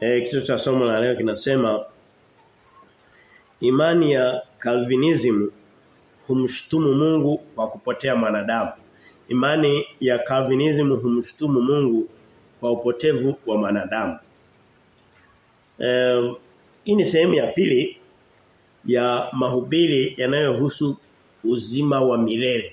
Eh kichwa cha somo la leo kinasema imani ya Calvinism humshutumu Mungu kwa kupotea mwanadamu. Imani ya Calvinism humshutumu Mungu kwa upotevu wa mwanadamu. Eh hii ni sehemu ya pili ya mahubiri yanayohusu uzima wa milele.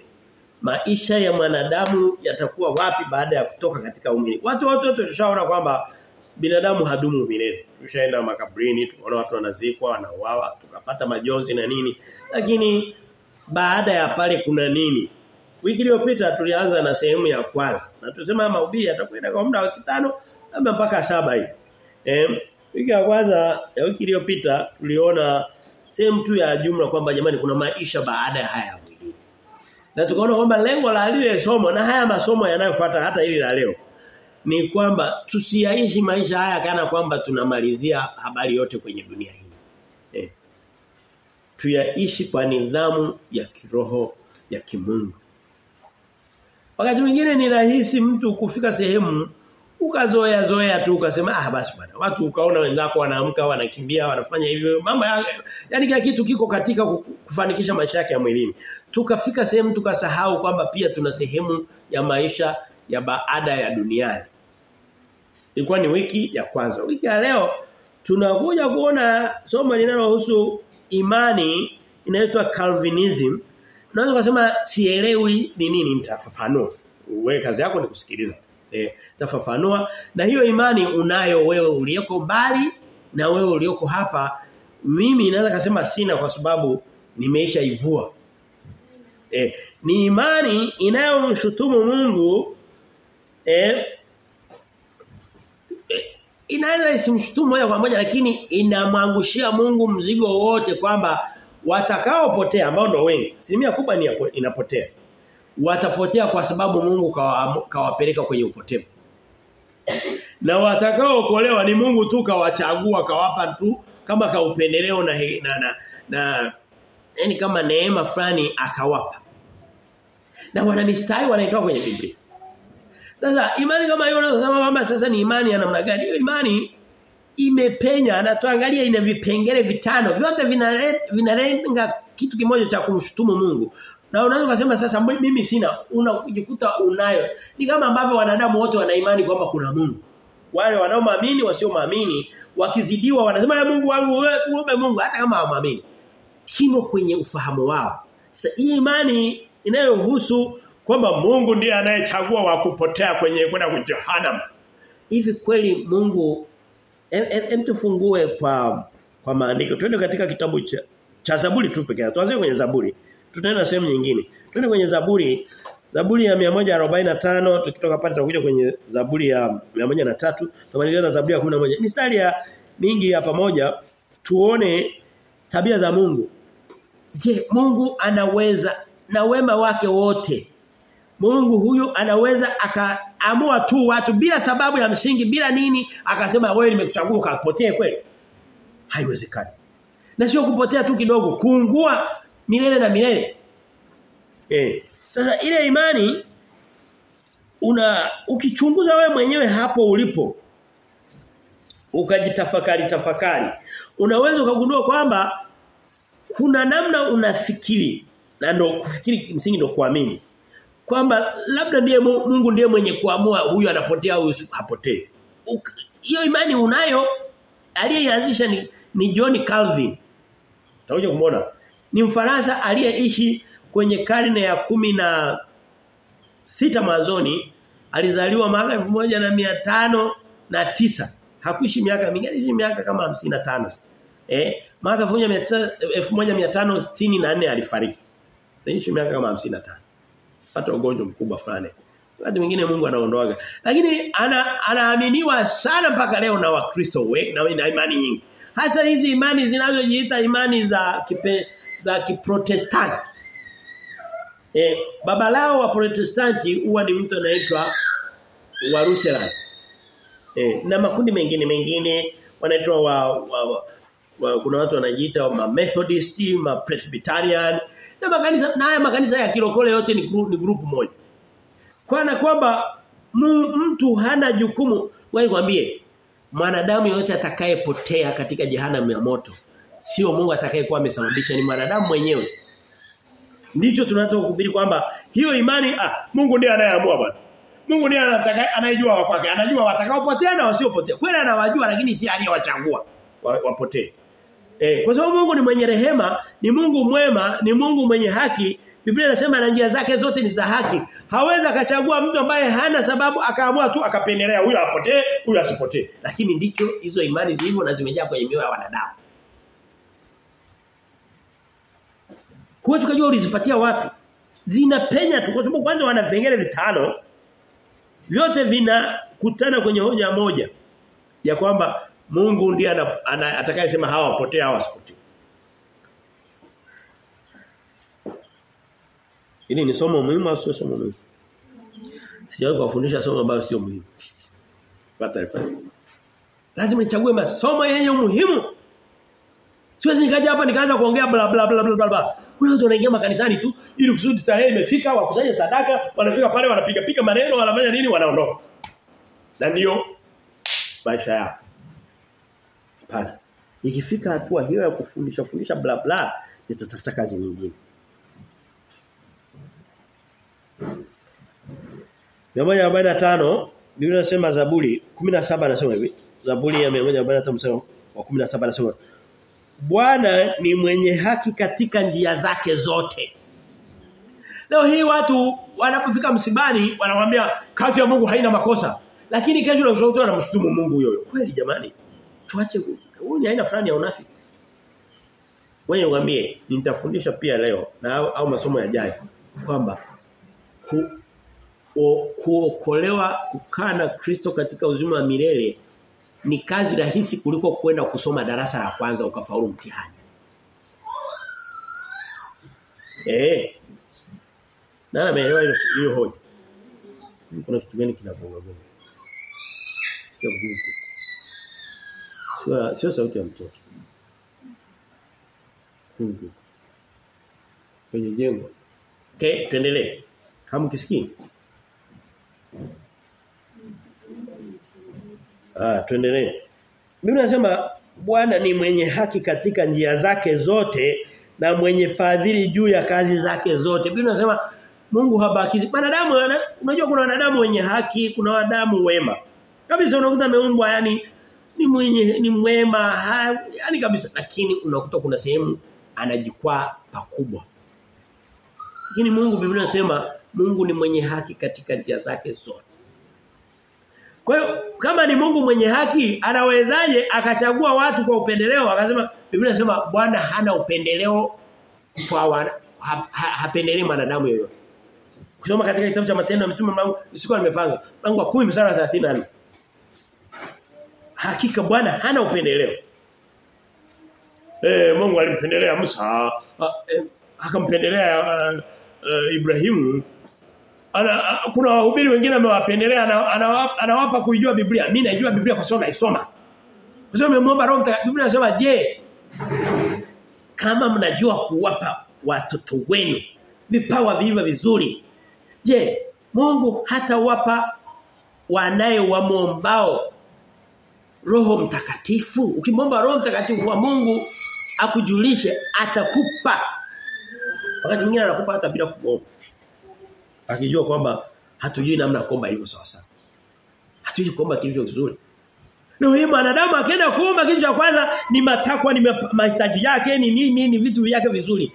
Maisha ya mwanadamu yatakuwa wapi baada ya kutoka katika umili. Watu wote tulishaona kwamba binadamu hadumu milele. Tushaenda makabrini, tukaona watu wanazikwa, wanauawa, tukapata majonzi na nini. Lakini baada ya pale kuna nini? Wiki iliyopita tulianza na sehemu ya kwanza. Na tusema mahubiri atakwenda kwa muda wa kitano labda mpaka saba hivi. Eh, wiki ya kwanza ya wiki iliyopita tuliona sehemu tu ya jumla kwamba jamani kuna maisha baada ya haya mwilini. Na tukaona kwamba lengo la lile somo na haya masomo yanayofuata hata hili la leo ni kwamba tusiaishi maisha haya kana kwamba tunamalizia habari yote kwenye dunia hii. Eh. Tuyaishi kwa nidhamu ya kiroho ya kimungu. Wakati mwingine ni rahisi mtu kufika sehemu ukazoea zoea tu ukasema ah basi bwana watu ukaona wenzako wanaamka wanakimbia wanafanya hivyo mambo ya, yani kila kitu kiko katika kufanikisha maisha yake ya mwilini tukafika sehemu tukasahau kwamba pia tuna sehemu ya maisha ya baada ya duniani ilikuwa ni wiki ya kwanza. Wiki ya leo tunakuja kuona somo linalohusu imani inaitwa Calvinism. Unaweza kusema sielewi ni nini nitafafanua. Wewe kazi yako ni kusikiliza. Eh, tafafanua. Na hiyo imani unayo wewe ulioko mbali na wewe ulioko hapa mimi naweza kusema sina kwa sababu nimeisha ivua eh, ni imani inayomshutumu Mungu eh inaweza isimshutumu moja kwa moja lakini inamwangushia Mungu mzigo wote kwamba watakaopotea ambao ndio wengi asilimia kubwa ni inapotea watapotea kwa sababu Mungu kawapeleka kawa kwenye upotevu. Na watakaookolewa ni Mungu tu kawachagua kawapa tu kama kaupendeleo na na na, na yani kama neema fulani akawapa. Na wana mistari wanaitoa kwenye Biblia. Sasa imani kama hiyo unasema kwamba sasa ni imani ya namna gani? Hiyo imani imepenya na tuangalia ina vipengele vitano vyote vinalenga kitu kimoja cha kumshutumu Mungu na unaweza kusema sasa mimi sina unajikuta unayo. Ni kama ambavyo wanadamu wote wana imani kwamba kuna Mungu. Wale wanaoamini wasioamini wakizidiwa wanasema ya Mungu wangu wewe tuombe Mungu hata kama hawamwamini. Kimo kwenye ufahamu wao. Sasa hii imani inayohusu kwamba Mungu ndiye anayechagua wa kupotea kwenye kwenda kujahanam. Hivi kweli Mungu em, em, em kwa kwa maandiko. Twende katika kitabu cha cha Zaburi tu pekee. Tuanze kwenye Zaburi tutaenda sehemu nyingine. Twende kwenye Zaburi. Zaburi ya 145 tukitoka pale tutakuja kwenye Zaburi ya 103 tumalizia na Zaburi ya 11. Mistari ya mingi ya pamoja tuone tabia za Mungu. Je, Mungu anaweza na wema wake wote. Mungu huyu anaweza akaamua tu watu bila sababu ya msingi bila nini akasema wewe nimekuchagua ukapotee kweli? Haiwezekani. Na sio kupotea tu kidogo, kuungua milele na milele. Eh. Sasa ile imani una ukichunguza wewe mwenyewe hapo ulipo ukajitafakari tafakari unaweza ukagundua kwamba kuna namna unafikiri na ndo kufikiri msingi ndo kuamini kwamba labda ndiye Mungu ndiye mwenye kuamua huyu anapotea au hapotei. Hiyo imani unayo aliyeanzisha ni, ni John Calvin. Utakuja kumuona. ni Mfaransa aliyeishi kwenye karne ya kumi na sita mwanzoni. Alizaliwa mwaka elfu moja na mia tano na tisa. Hakuishi miaka mingi aliishi miaka kama hamsini na tano. Eh mwaka elfu moja mia tano sitini na nne alifariki. Aliishi miaka kama hamsini na tano pata ugonjwa mkubwa fulani. Wakati mwingine Mungu anaondoaga. Lakini ana, anaaminiwa sana mpaka leo na wakristo wengi na, na imani nyingi. Hasa hizi imani zinazojiita imani za kipe, za kiprotestanti. Eh baba lao wa protestanti huwa ni mtu anaitwa wa Eh na makundi mengine mengine wanaitwa wa, wa, wa, wa kuna watu wanajiita ma Methodist, ma Presbyterian na makanisa na haya makanisa ya kilokole yote ni ni group moja. Kwa na kwamba mtu hana jukumu wewe kwambie mwanadamu yote atakayepotea katika jehanamu ya moto sio Mungu atakayekuwa amesababisha ni mwanadamu mwenyewe. Ndicho tunataka kuhubiri kwamba hiyo imani ah Mungu ndiye anayeamua bwana. Mungu ndiye anayejua wa kwake. Anajua watakaopotea na wasiopotea. Kweli anawajua lakini si aliyewachagua wapotee. Eh, kwa sababu Mungu ni mwenye rehema, ni Mungu mwema, ni Mungu mwenye haki. Biblia inasema na njia zake zote ni za haki. Hawezi akachagua mtu ambaye hana sababu akaamua tu akapendelea huyo apotee, huyo asipotee. Lakini ndicho hizo imani zilivyo na zimejaa kwenye mioyo ya wanadamu. Kwa tukajua ulizipatia wapi? Zinapenya tu kwa sababu kwanza wana vipengele vitano. Vyote vinakutana kwenye hoja moja ya kwamba Mungu ndiye atakayesema hawa wapotee hawa wasipotee. Hili ni somo muhimu au sio somo muhimu? Sijawahi kuwafundisha somo ambalo sio muhimu. Pata. Lazima nichague masomo yenye umuhimu. Siwezi nikaja hapa nikaanza kuongea bla bla bla bla bla. Kuna watu wanaingia makanisani tu ili kusudi tarehe imefika wakusanye sadaka, wanafika pale wanapiga piga maneno, wanafanya nini wanaondoka. Na ndio maisha yao. Hapana. Ikifika hatua hiyo ya kufundisha fundisha bla bla, nitatafuta kazi nyingine. Mia moja tano Biblia inasema Zaburi 17 anasema hivi. Zaburi ya 145 mstari wa 17 anasema Bwana ni mwenye haki katika njia zake zote. Leo hii watu wanapofika msibani wanamwambia kazi ya Mungu haina makosa. Lakini kesho unashuhudia na mshutumu Mungu huyo. Kweli jamani. Tuache huu ni aina fulani ya unafiki. Wewe uambie nitafundisha pia leo na au, au masomo yajayo kwamba ku, kuokolewa kukaa na Kristo katika uzima wa milele ni kazi rahisi kuliko kwenda kusoma darasa la kwanza ukafaulu mtihani. Eh. Nani ameelewa hiyo hiyo hoja? Kuna kitu gani kinagonga gonga? Sio? Sio sauti ya mtoto. Kungu. Kwenye jengo. Okay, tuendelee. Hamkisikii? Ah, tuendelee. Biblia inasema Bwana ni mwenye haki katika njia zake zote na mwenye fadhili juu ya kazi zake zote. Biblia inasema Mungu habakizi. Wanadamu unajua kuna wanadamu wenye haki, kuna wanadamu wema. Kabisa unakuta ameumbwa yani ni mwenye ni mwema, yani kabisa lakini unakuta kuna sehemu anajikwaa pakubwa. Lakini Mungu Biblia inasema Mungu ni mwenye haki katika njia zake zote. Kwa hiyo kama ni Mungu mwenye haki anawezaje akachagua watu kwa upendeleo akasema Biblia inasema Bwana hana upendeleo kwa wana, ha, ha, hapendelei mwanadamu yoyote. Kusoma katika kitabu cha Matendo ya Mitume mlango sikuwa nimepanga mlango wa 10 mstari wa 34. Hakika Bwana hana upendeleo. Eh Mungu alimpendelea Musa, eh, akampendelea uh, uh, Ibrahimu ana, kuna wahubiri wengine amewapendelea anawapa, anawapa kuijua Biblia. Mimi naijua Biblia kwa sababu naisoma. Kwa sababu nimeomba Roho Mtakatifu. Biblia "Je, kama mnajua kuwapa watoto wenu vipawa vilivyo vizuri, je, Mungu hata wapa wanaye wamwombao Roho Mtakatifu? Ukimwomba Roho Mtakatifu wa Mungu akujulishe atakupa. Wakati mwingine anakupa hata bila kuomba akijua kwamba hatujui namna ya kuomba hivyo sawa sawa. Hatujui kuomba kilivyo kizuri. Na huyu mwanadamu akienda kuomba kitu cha kwanza ni matakwa ni mahitaji yake ni nini ni vitu vyake vizuri.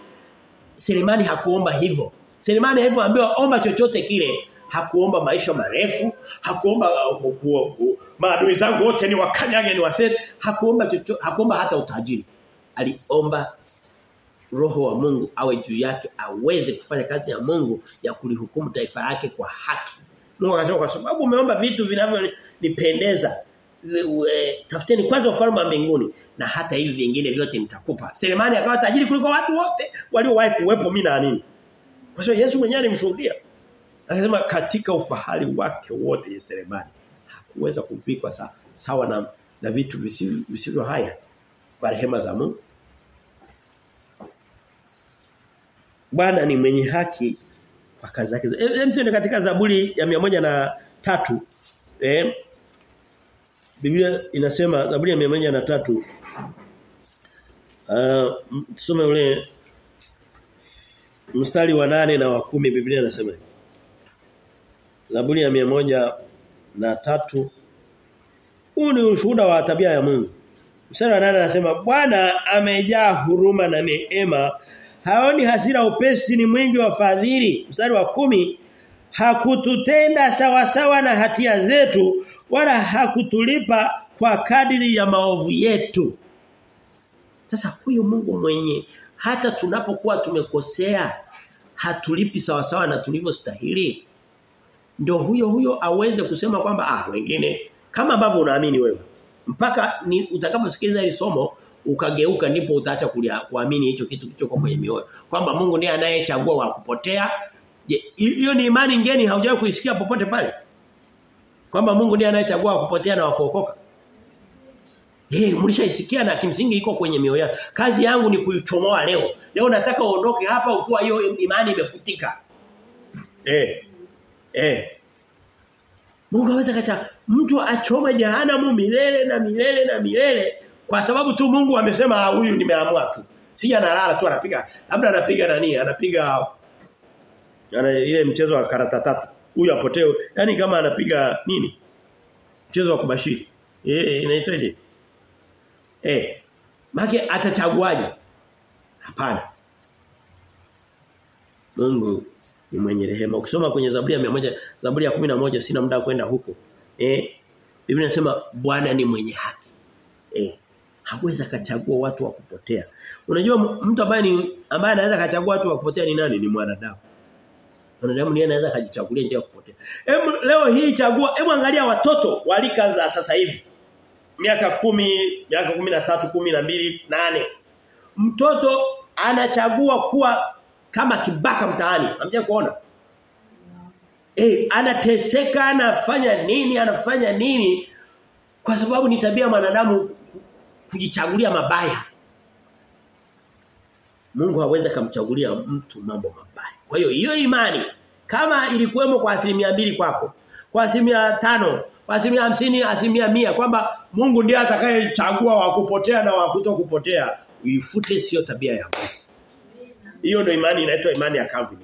Selemani hakuomba hivyo. Selemani alipoambiwa omba chochote kile hakuomba maisha marefu, hakuomba uh, maadui zangu wote ni wakanyage ni wasete, hakuomba hakuomba hata utajiri. Aliomba roho wa Mungu awe juu yake aweze kufanya kazi ya Mungu ya kulihukumu taifa yake kwa haki. Mungu akasema kwa sababu umeomba vitu vinavyonipendeza tafuteni kwanza ufalme wa mbinguni na hata hivi vingine vyote nitakupa. Selemani akawa tajiri kuliko watu wote waliowahi kuwepo mimi na nini. Kwa sababu Yesu mwenyewe alimshuhudia. Akasema katika ufahari wake wote Selemani hakuweza kuvikwa sawa, sawa na na vitu visivyo, haya kwa rehema za Mungu. Bwana ni mwenye haki kwa kazi zake. Hem tuende katika Zaburi ya moja na tatu Eh Biblia inasema Zaburi ya 103 uh, tusome ule mstari wa nane na wa kumi Biblia inasema hivi. Zaburi ya moja na tatu Huu ni ushuhuda wa tabia ya Mungu. Mstari wa nane anasema Bwana amejaa huruma na neema. Haoni hasira upesi ni mwingi wa fadhili. Mstari wa kumi hakututenda sawasawa sawa na hatia zetu wala hakutulipa kwa kadiri ya maovu yetu. Sasa huyu Mungu mwenye hata tunapokuwa tumekosea hatulipi sawasawa sawa na tulivyostahili. Ndio huyo huyo aweze kusema kwamba ah wengine kama ambavyo unaamini wewe. Mpaka ni utakaposikiliza hili somo ukageuka ndipo utaacha kuamini hicho kitu kilichoko kwenye mioyo. Kwamba Mungu ndiye anayechagua wa kupotea. Hiyo ni imani ngeni haujawahi kuisikia popote pale. Kwamba Mungu ndiye anayechagua wa kupotea na wa kuokoka. Eh, mlishaisikia na kimsingi iko kwenye mioyo yako. Kazi yangu ni kuichomoa leo. Leo nataka uondoke hapa ukiwa hiyo imani imefutika. Eh. Eh. Mungu aweza kacha mtu achome jehanamu milele na milele na milele kwa sababu tu Mungu amesema huyu nimeamua tu. Si analala tu anapiga labda anapiga nani? Anapiga ana ile mchezo wa karata tatu. Huyu apotee. Yaani kama anapiga nini? Mchezo wa kubashiri. Eh inaitwaje? Eh. Maki atachaguaje? Hapana. Mungu ni mwenye rehema. Ukisoma kwenye Zaburi ya 100, Zaburi ya 11 sina muda kwenda huko. Eh. Biblia inasema Bwana ni mwenye haki. Eh. Hawezi akachagua watu wa kupotea. Unajua mtu ambaye ni ambaye anaweza kachagua watu wa kupotea ni nani? Ni mwanadamu. Mwanadamu ndiye anaweza kujichagulia njia ya kupotea. Hebu leo hii chagua, hebu angalia watoto walika za sasa hivi. Miaka kumi, miaka 13, 12, 8. Mtoto anachagua kuwa kama kibaka mtaani. Hamja kuona? Eh, anateseka, anafanya nini, anafanya nini? Kwa sababu ni tabia mwanadamu kujichagulia mabaya. Mungu hawezi kumchagulia mtu mambo mabaya. Kwa hiyo hiyo imani kama ilikuwemo kwa asilimia mbili kwako, kwa asilimia tano, kwa asilimia hamsini, asilimia mia kwamba Mungu ndiye atakayechagua wa kupotea na wa kutokupotea, uifute sio tabia ya Mungu. Hiyo ndio imani inaitwa imani ya Calvin.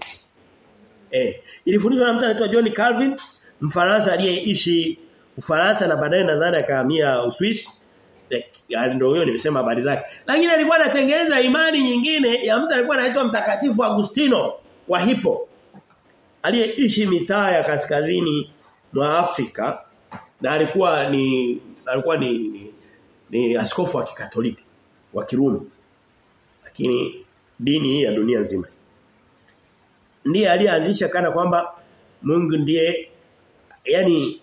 Eh, ilifundishwa na mtu anaitwa John Calvin, Mfaransa aliyeishi Ufaransa na baadaye nadhani akahamia Uswisi. Ndio huyo nimesema habari zake. Lakini alikuwa anatengeneza imani nyingine ya mtu alikuwa anaitwa mtakatifu Agustino wa Hippo. Aliyeishi mitaa ya kaskazini mwa Afrika na alikuwa ni alikuwa ni ni, ni askofu wa Kikatoliki wa Kirumi. Lakini dini hii ya dunia nzima. Ndiye aliyeanzisha kana kwamba Mungu ndiye yani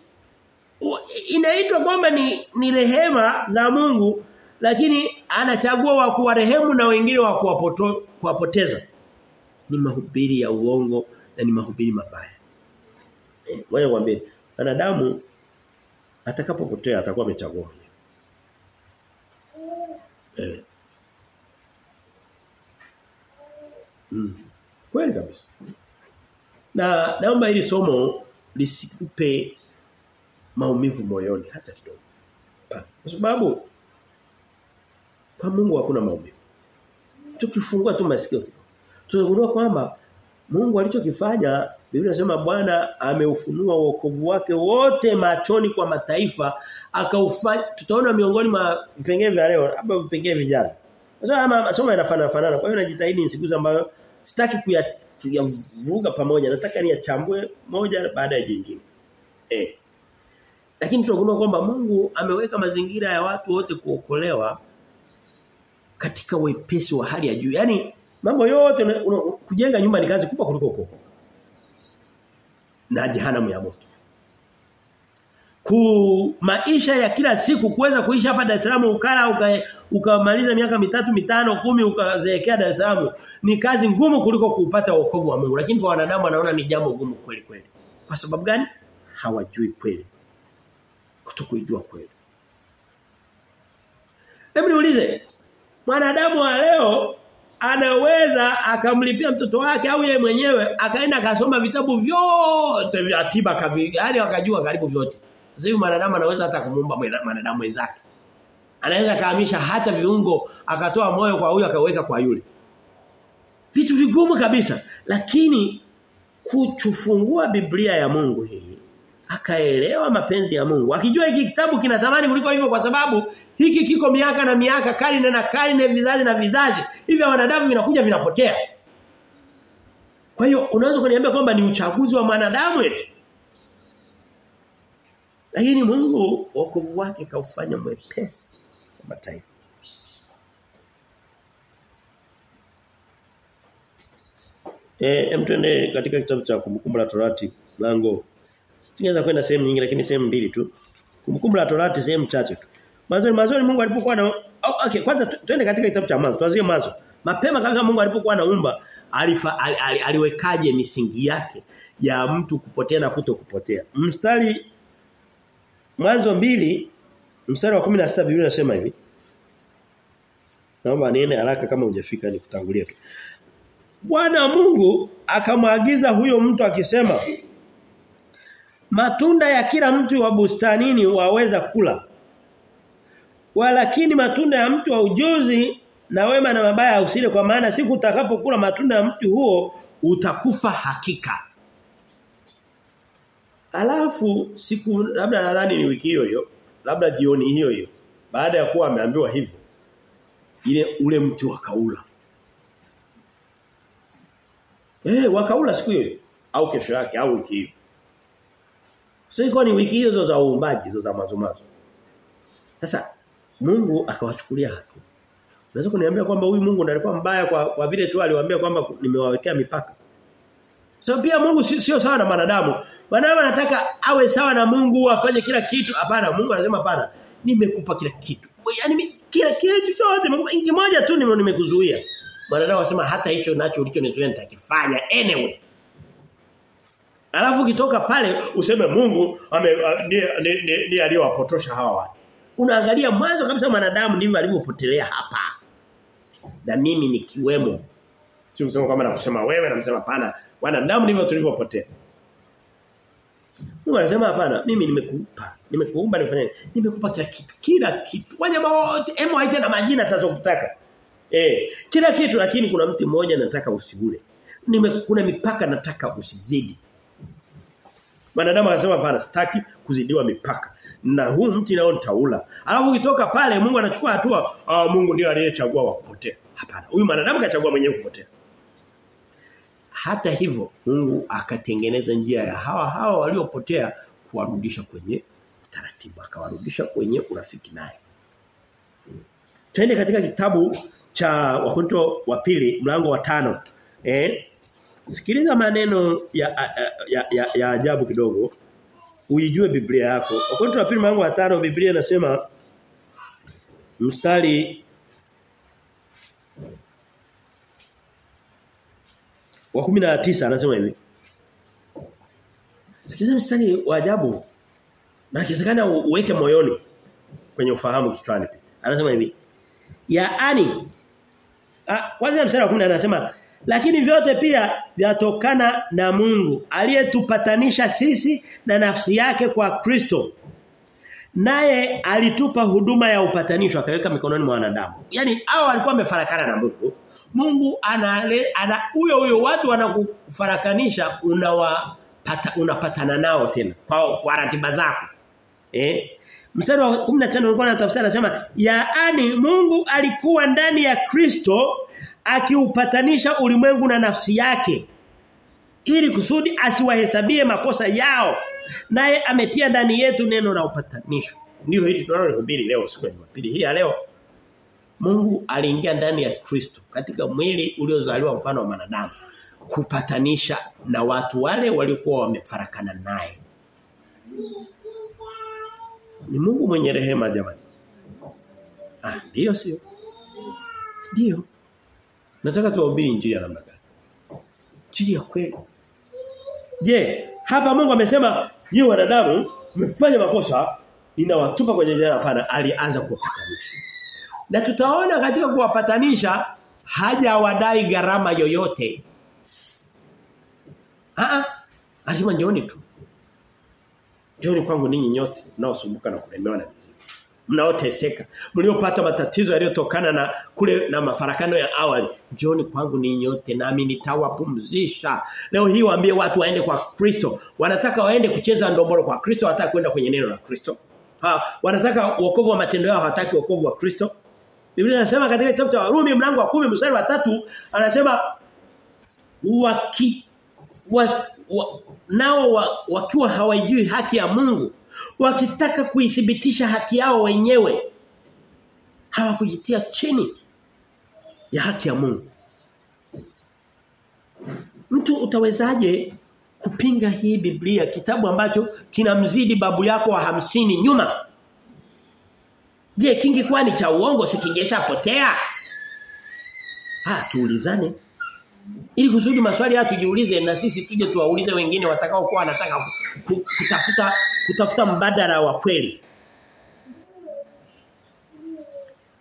inaitwa kwamba ni ni rehema za Mungu lakini anachagua wa kuwarehemu na wengine wa kuwapoteza. Ni mahubiri ya uongo na ni mahubiri mabaya. Eh, wewe mwambie wanadamu atakapopotea atakuwa amechagua. Eh. Kweli kabisa. Na naomba hili somo lisikupe maumivu moyoni hata kidogo. Kwa sababu kwa Mungu hakuna maumivu. Tukifungua tu masikio. Tunagundua kwamba Mungu alichokifanya Biblia inasema Bwana ameufunua wokovu wake wote machoni kwa mataifa akaufanya tutaona miongoni mwa vipengele vya leo hapa vipengele vijavyo. Sasa masomo yanafanana fanana kwa hiyo najitahidi nisiguze ambayo sitaki kuyavuga pamoja nataka niyachambue moja baada ya jingine. Eh. Lakini tunagundua kwamba Mungu ameweka mazingira ya watu wote kuokolewa katika wepesi wa hali ya juu. yani mambo yote kujenga nyumba ni kazi kubwa kuliko kuokoka. Na jehanamu ya moto. Ku maisha ya kila siku kuweza kuishi hapa Dar es Salaam ukala ukamaliza uka miaka mitatu mitano kumi ukazeekea Dar es Salaam ni kazi ngumu kuliko kupata wokovu wa Mungu lakini kwa wanadamu wanaona ni jambo gumu kweli kweli. Kwa sababu gani? Hawajui kweli. Kutokuijua kweli. Hebu niulize mwanadamu wa leo anaweza akamlipia mtoto wake au yeye mwenyewe akaenda akasoma vitabu vyote vya tiba kavi yaani akajua karibu vyote Sasa hivi mwanadamu anaweza hata kumuumba mwanadamu wenzake Anaweza kahamisha hata viungo akatoa moyo kwa huyu akaweka kwa yule. Vitu vigumu kabisa. Lakini kuchufungua Biblia ya Mungu hii akaelewa mapenzi ya Mungu. Akijua hiki kitabu kina thamani kuliko hivyo kwa sababu hiki kiko miaka na miaka, karne na karne, vizazi na vizazi. Hivyo wanadamu vinakuja vinapotea. Kwa hiyo unaweza kuniambia kwamba ni uchaguzi wa mwanadamu eti. Lakini Mungu wokovu wake kaufanya mwepesi kwa mataifa. Eh, mtende katika kitabu cha kumbukumbu la Torati mlango. Sitaweza kwenda sehemu nyingi lakini sehemu mbili tu. Kumbukumbu la Torati sehemu chache tu. Mwanzo mwanzo Mungu alipokuwa na oh, okay kwanza twende katika kitabu cha mwanzo. Tuanzie mwanzo. Mapema kabisa Mungu alipokuwa anaumba alifa, al, al, aliwekaje misingi yake ya mtu kupotea na kuto kupotea. Mstari mwanzo mbili mstari wa 16 Biblia inasema hivi. Naomba niende haraka kama hujafika ni kutangulia tu. Bwana Mungu akamwagiza huyo mtu akisema Matunda ya kila mtu wa bustanini waweza kula. Walakini matunda ya mtu wa ujuzi na wema na mabaya usile kwa maana siku utakapokula matunda ya mtu huo utakufa hakika. Alafu siku labda nadhani ni wiki hiyo hiyo, labda jioni hiyo hiyo. Baada ya kuwa ameambiwa hivyo, ile ule mti wakaula. Eh, wakaula siku hiyo au kesho yake au wiki hiyo. Sasa ilikuwa ni wiki hizo za uumbaji hizo za mazumazo. Sasa Mungu akawachukulia hatua. Unaweza kuniambia kwamba huyu Mungu ndiye alikuwa mbaya kwa, kwa vile tu aliwaambia kwamba nimewawekea mipaka. So pia Mungu sio sawa na wanadamu. Wanadamu anataka awe sawa na Mungu afanye kila kitu. Hapana, Mungu anasema hapana. Nimekupa kila kitu. Yaani kila kitu chote kimoja tu nimekuzuia. Wanadamu anasema hata hicho nacho ulichonizuia nitakifanya anyway. Alafu ukitoka pale useme Mungu ame ndiye aliyowapotosha hawa watu. Unaangalia mwanzo kabisa mwanadamu ndivyo alivyopotelea hapa. Na mimi nikiwemo. Sio kusema kama nakusema wewe na msema hapana. Wanadamu ndivyo tulivyopotea. Mungu anasema hapana, mimi nimekupa. Nimekuumba nifanye. Nimekupa kila kitu, kila kitu. Wanyama wote, hemo haite na majina sasa ukitaka. Eh, kila kitu lakini kuna mti mmoja nataka usigule. Nime kuna mipaka nataka usizidi. Wanadamu anasema hapana, sitaki kuzidiwa mipaka. Na huu mti nao nitaula. Alafu ukitoka pale Mungu anachukua hatua, ah Mungu ndiye aliyechagua wakupotea. Hapana, huyu mwanadamu kachagua mwenyewe kupotea. Hata hivyo Mungu akatengeneza njia ya hawa hawa waliopotea kuwarudisha kwenye taratibu, akawarudisha kwenye urafiki naye. Twende katika kitabu cha Wakorintho wa pili mlango wa tano Eh? Sikiliza maneno ya ya, ya, ya ajabu kidogo. Uijue Biblia yako. Wakorintho wa pili mlango wa tano Biblia inasema mstari wa 19 anasema hivi. Sikiza mstari wa ajabu. Na kisikana uweke moyoni kwenye ufahamu kichwani. Anasema hivi. Yaani kwanza mstari wa 10 anasema lakini vyote pia vyatokana na Mungu aliyetupatanisha sisi na nafsi yake kwa Kristo. Naye alitupa huduma ya upatanisho akaweka mikononi mwa wanadamu. Yaani hao walikuwa wamefarakana na Mungu. Mungu anale ana huyo huyo watu wanakufarakanisha unawapata unapatana nao tena kwa, kwa ratiba zako. Eh? Mstari wa 15 ulikuwa unatafuta anasema yaani Mungu alikuwa ndani ya Kristo akiupatanisha ulimwengu na nafsi yake ili kusudi asiwahesabie makosa yao naye ametia ndani yetu neno la upatanisho ndio hili tunalohubiri leo siku ya Jumapili hii ya leo Mungu aliingia ndani ya Kristo katika mwili uliozaliwa mfano wa manadamu kupatanisha na watu wale waliokuwa wamefarakana naye ni Mungu mwenye rehema jamani ah ndio sio ndio Nataka tuwahubiri injili ya namna gani? Injili ya kweli. Je, hapa Mungu amesema nyinyi wanadamu mmefanya makosa ninawatupa kwenye jela hapana alianza kuwapatanisha. Na tutaona katika kuwapatanisha hajawadai gharama yoyote. Ah. Alisema njooni tu. Njooni kwangu ninyi nyote mnaosumbuka na kulemewa na mizigo. Mnaoteseka, mliopata matatizo yaliyotokana na kule na mafarakano ya awali. Njooni kwangu ninyi nyote nami nitawapumzisha. Leo hii waambie watu waende kwa Kristo. Wanataka waende kucheza ndomboro kwa Kristo, hawataka kwenda kwenye neno la Kristo. Ha, wanataka wokovu wa matendo yao, hawataki wokovu wa Kristo. Biblia inasema katika kitabu cha Warumi mlango wa kumi mstari wa tatu anasema waki wa, wa, nao wa, wakiwa hawajui haki ya Mungu wakitaka kuithibitisha haki yao wenyewe hawakujitia chini ya haki ya Mungu. Mtu utawezaje kupinga hii Biblia kitabu ambacho kinamzidi babu yako wa hamsini nyuma Je kingekuwa ni cha uongo si kingeshapotea Ah tuulizane ili kusudi maswali haya tujiulize na sisi tuje tuwaulize wengine watakao kuwa wanataka kutafuta kutafuta mbadala wa kweli.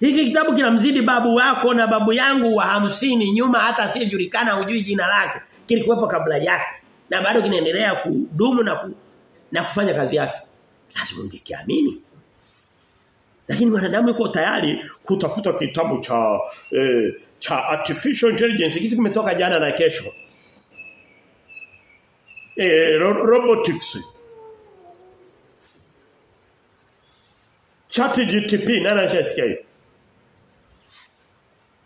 Hiki kitabu kinamzidi babu wako na babu yangu wa hamsini nyuma hata asiyejulikana hujui jina lake. Kilikuwepo kabla yake na bado kinaendelea kudumu na ku, na kufanya kazi yake. Lazima ungekiamini. Lakini wanadamu yuko tayari kutafuta kitabu cha eh, cha artificial intelligence kitu kimetoka jana na kesho. Eh, ro robotics. Chat GTP nani anashasikia hiyo?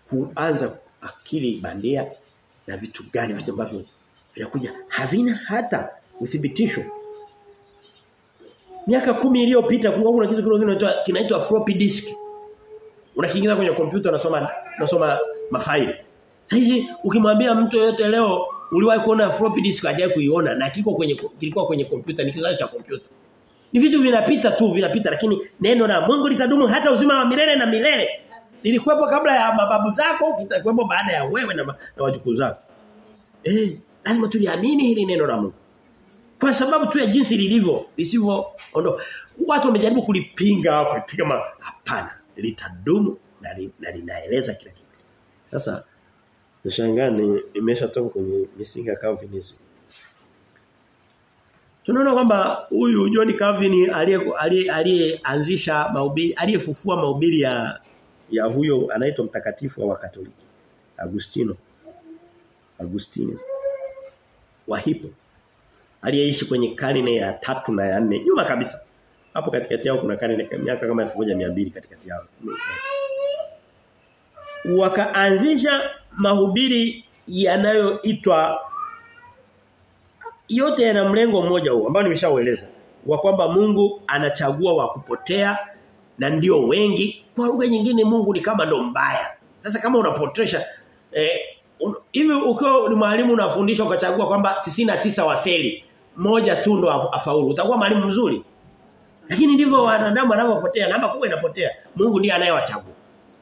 Kuanza akili bandia na vitu gani vitu ambavyo vinakuja havina hata uthibitisho Miaka kumi iliyopita kulikuwa kuna kitu kinaitwa kinaitwa floppy disk. Unakiingiza kwenye kompyuta unasoma unasoma mafaili. Sasa ukimwambia mtu yote leo uliwahi kuona floppy disk hajawahi kuiona na kiko kwenye kilikuwa kwenye kompyuta ni kizazi cha kompyuta. Ni vitu vinapita tu vinapita lakini neno la Mungu litadumu hata uzima wa milele na milele. Lilikuwepo kabla ya mababu zako, kitakuwepo baada ya wewe na, na wajukuu zako. Eh, lazima tuliamini hili neno la Mungu. Kwa sababu tu ya jinsi lilivyo, lisivyo ondo. Watu wamejaribu kulipinga, kulipiga ma hapana, litadumu na, li, na linaeleza kila kitu. Sasa nashangaa ni nimeshatoka kwenye misingi ya Calvinism. Tunaona kwamba huyu John Calvin aliyeanzisha mahubiri, aliyefufua mahubiri ya ya huyo anaitwa mtakatifu wa Katoliki Agustino Agustinus wa Hippo aliyeishi kwenye karne ya tatu na ya nne nyuma kabisa. Hapo katikati yao kuna karne miaka kama 1200 katikati yao. Wakaanzisha mahubiri yanayoitwa yote yana mlengo mmoja huu ambao nimeshaueleza wa kwamba Mungu anachagua wa kupotea na ndio wengi kwa lugha nyingine Mungu ni kama ndo mbaya sasa kama unapotresha eh, hivi un, ukiwa ni mwalimu unafundisha ukachagua kwamba 99 wafeli moja tu ndo afaulu utakuwa mwalimu mzuri lakini ndivyo wanadamu wanavyopotea namba kubwa inapotea Mungu ndiye anayewachagua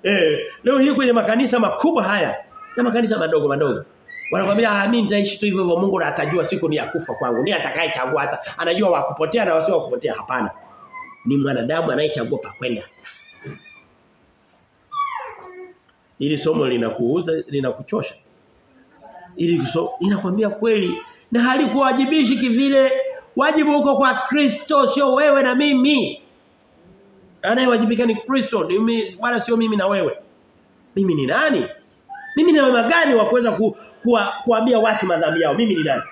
eh leo hii kwenye makanisa makubwa haya na makanisa madogo madogo Wanakuambia ah mimi nitaishi tu hivyo hivyo Mungu atajua siku ni ya kufa kwangu. Ndiye atakayechagua hata anajua wa kupotea na wasio kupotea hapana. Ni mwanadamu anayechagua pa kwenda. Ili somo linakuuza linakuchosha. Ili so, linakwambia kweli na halikuwajibishi kivile wajibu uko kwa Kristo sio wewe na mimi. Anayewajibika ni Kristo, mimi wala sio mimi na wewe. Mimi ni nani? Mimi ni wema gani wa kuweza ku, kuwa, kuambia watu madhambi yao? Mimi ni nani?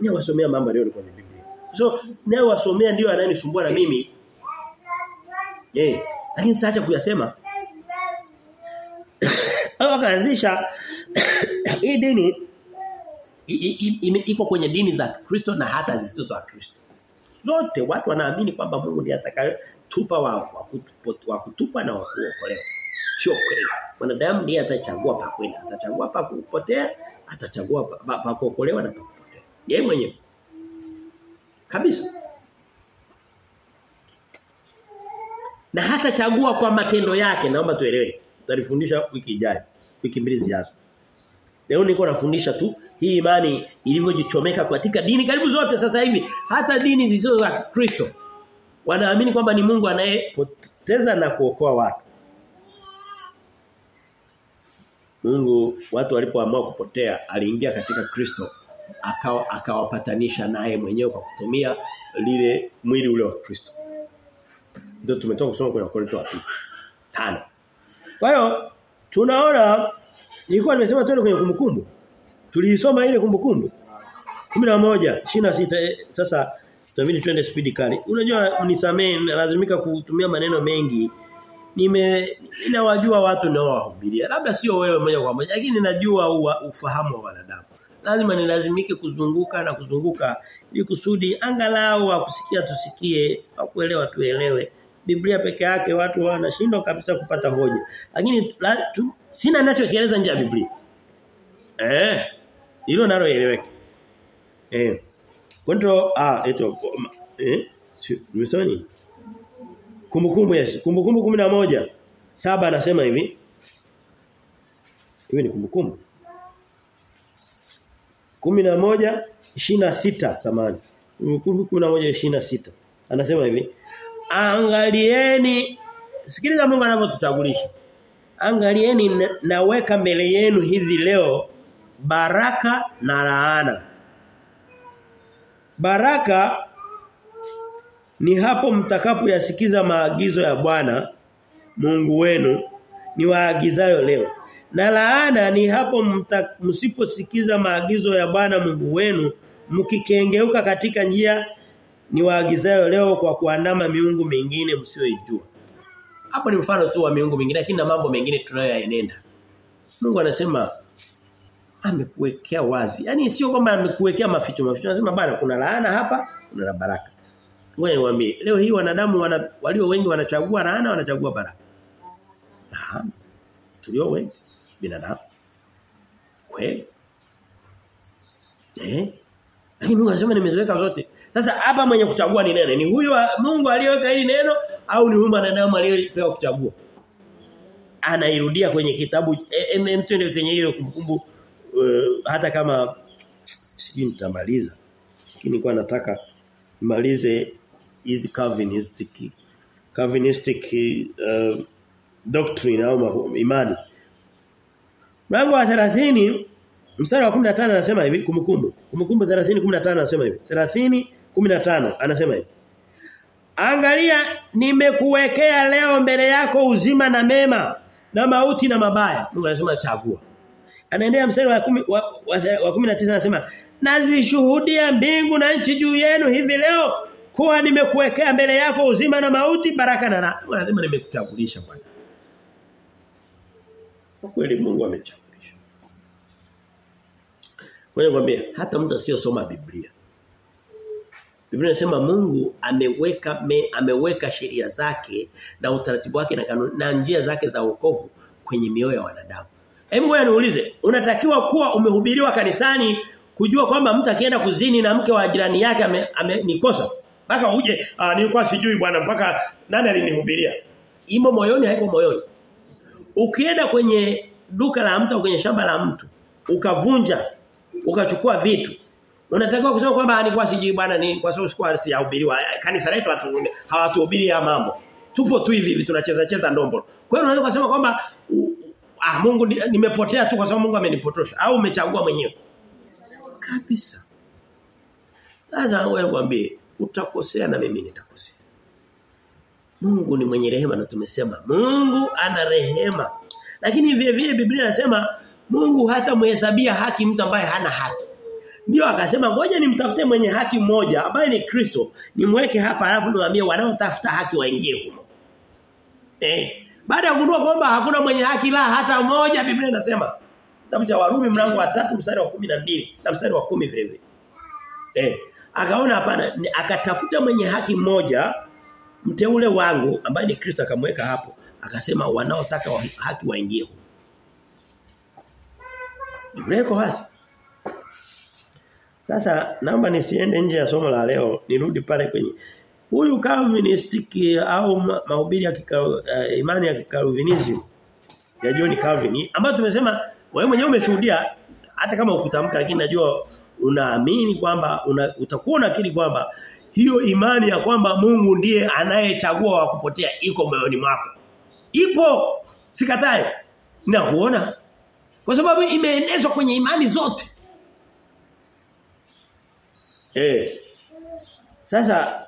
Ni wasomea mambo leo kwenye Biblia. So, naye wasomea ndio anayenisumbua na mimi. Eh, yeah. lakini sitaacha kuyasema. Hao kaanzisha hii dini iko kwenye dini za Kristo na hata zisizo za Kristo. Zote watu wanaamini kwamba Mungu ndiye atakayetupa wa, wa, wa kutupa na wa kuokolewa. Sio kweli. Mwanadamu ndiye atachagua pa kwenda, atachagua pa kupotea, atachagua pa, pa, pa kuokolewa na pa kupotea. Yeye mwenyewe. Kabisa. Na hata chagua kwa matendo yake, naomba tuelewe. Tutalifundisha wiki ijayo, wiki mbili zijazo. Leo niko nafundisha tu hii imani ilivyojichomeka katika dini karibu zote sasa hivi, hata dini zisizo za Kristo. Wanaamini kwamba ni Mungu anayepoteza na kuokoa watu. Mungu watu walipoamua kupotea aliingia katika Kristo akawa akawapatanisha naye mwenyewe kwa kutumia lile mwili ule wa Kristo. Ndio tumetoka kusoma kwenye Korinto wa 5. Kwa hiyo tunaona nilikuwa nimesema twende kwenye kumbukumbu. Tuliisoma ile kumbukumbu. 11 26 eh, sasa tutabidi twende speed kali. Unajua unisamee lazimika kutumia maneno mengi. Nime ninawajua watu nao wahubiria. Labda sio wewe moja kwa moja lakini ninajua ufahamu wa wanadamu. Lazima nilazimike kuzunguka na kuzunguka ili kusudi angalau kusikia tusikie, kuelewa tuelewe. Biblia peke yake watu wanashindwa kabisa kupata hoja. Lakini la, tu, sina ninachokieleza nje ya Biblia. Eh. Hilo nalo eleweke. Eh. Kontro ah eto eh nimesema nini? Kumbukumbu Yesu. Kumbukumbu 11. Saba anasema hivi. Hivi ni kumbukumbu. 11 26 samani. Kumbukumbu 11 26. Anasema hivi. Angalieni sikiliza Mungu anavyotuchagulisha. Angalieni naweka mbele yenu hivi leo baraka na laana. Baraka ni hapo mtakapoyasikiza maagizo ya Bwana Mungu wenu ni waagizayo leo. Na laana ni hapo msiposikiza maagizo ya Bwana Mungu wenu mkikengeuka katika njia ni waagizayo leo kwa kuandama miungu mingine msioijua. Hapo ni mfano tu wa miungu mingine lakini na mambo mengine tunayoyaenenda. Mungu anasema amekuwekea wazi. Yaani sio kwamba amekuwekea maficho maficho. Anasema bana kuna laana hapa, kuna baraka. Ngoja niwaambie, leo hii wanadamu wana, walio wengi wanachagua laana wanachagua baraka. Naam. Tulio wengi binadamu. Kweli. Eh? Lakini Mungu anasema nimeziweka zote. Sasa hapa mwenye kuchagua ni nene Ni huyo Mungu aliyeweka hili neno au ni huyu mwanadamu aliyepewa kuchagua? Anairudia kwenye kitabu mm mtende kwenye hiyo kumbukumbu uh, hata kama sijui nitamaliza. Lakini kwa nataka nimalize hizi Calvinistic Calvinistic uh, doctrine au imani. Mlango wa 30 mstari wa 15 anasema hivi kumbukumbu. Kumbukumbu 30 15 anasema hivi. 30 15 anasema hivi. Angalia nimekuwekea leo mbele yako uzima na mema na mauti na mabaya. Mungu anasema chagua. Anaendelea mstari wa 10 wa, wa, wa 19 anasema nazishuhudia mbingu na nchi juu yenu hivi leo kuwa nimekuwekea mbele yako uzima na mauti baraka na laana. Anasema nimekuchagulisha bwana. Kwa kweli Mungu amechagulisha. Wewe mwambie hata mtu asiyosoma Biblia. Biblia inasema Mungu ameweka me, ameweka sheria zake na utaratibu wake na kanuni na njia zake za wokovu kwenye mioyo ya wanadamu. Hebu wewe niulize, unatakiwa kuwa umehubiriwa kanisani kujua kwamba mtu akienda kuzini na mke wa jirani yake amenikosa ame. Mpaka uje ah, nilikuwa sijui bwana mpaka nani alinihubiria. Imo moyoni haiko moyoni. Ukienda kwenye duka la mtu au kwenye shamba la mtu ukavunja ukachukua vitu unatakiwa kusema kwamba nilikuwa sijui bwana ni kwa sababu sikuwa sijahubiriwa. Kanisa letu hawatuhubiri ya mambo. Tupo tu hivi hivi tunacheza cheza ndombo. Kwa hiyo unaweza kusema kwamba ah Mungu nimepotea tu kwa sababu Mungu amenipotosha au umechagua mwenyewe? Kabisa. Sasa wewe kwambie utakosea na mimi nitakosea. Mungu ni mwenye rehema na tumesema Mungu ana rehema. Lakini vile vile Biblia inasema Mungu hata muhesabia haki mtu ambaye hana haki. Ndio akasema ngoja nimtafute mwenye haki mmoja ambaye ni Kristo, nimweke hapa alafu niwaambie wanaotafuta haki waingie humo. Eh, baada ya kugundua kwamba hakuna mwenye haki la hata mmoja Biblia inasema. Kitabu cha Warumi mlango wa 3 mstari wa 12 na mstari wa 10 vile vile. Eh, akaona hapana akatafuta mwenye haki mmoja mteule wangu ambaye ni Kristo akamweka hapo. Akasema wanaotaka wa haki waingie huko. Biblia iko wazi. Sasa naomba nisiende nje ya somo la leo, nirudi pale kwenye huyu Calvinistic au mahubiri ya uh, imani ya Calvinism ya John Calvin ambayo tumesema wewe mwenyewe umeshuhudia hata kama ukutamka lakini najua unaamini kwamba una, utakuwa unakiri kwamba hiyo imani ya kwamba Mungu ndiye anayechagua wa kupotea iko moyoni mwako. Ipo sikatai Na huona kwa sababu imeenezwa kwenye imani zote. Eh. Sasa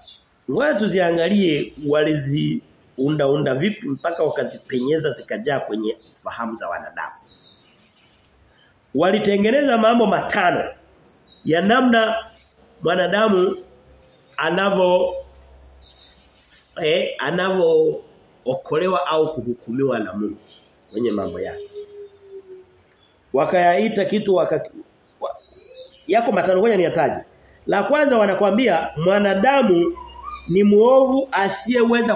ngoja tuziangalie walizi unda unda vipi mpaka wakazipenyeza zikajaa kwenye fahamu za wanadamu. Walitengeneza mambo matano ya namna mwanadamu anavo eh anavo okolewa au kuhukumiwa na Mungu kwenye mambo yake. Wakayaita kitu waka wa, yako matano ngoja niyataje. La kwanza wanakwambia mwanadamu ni muovu asiyeweza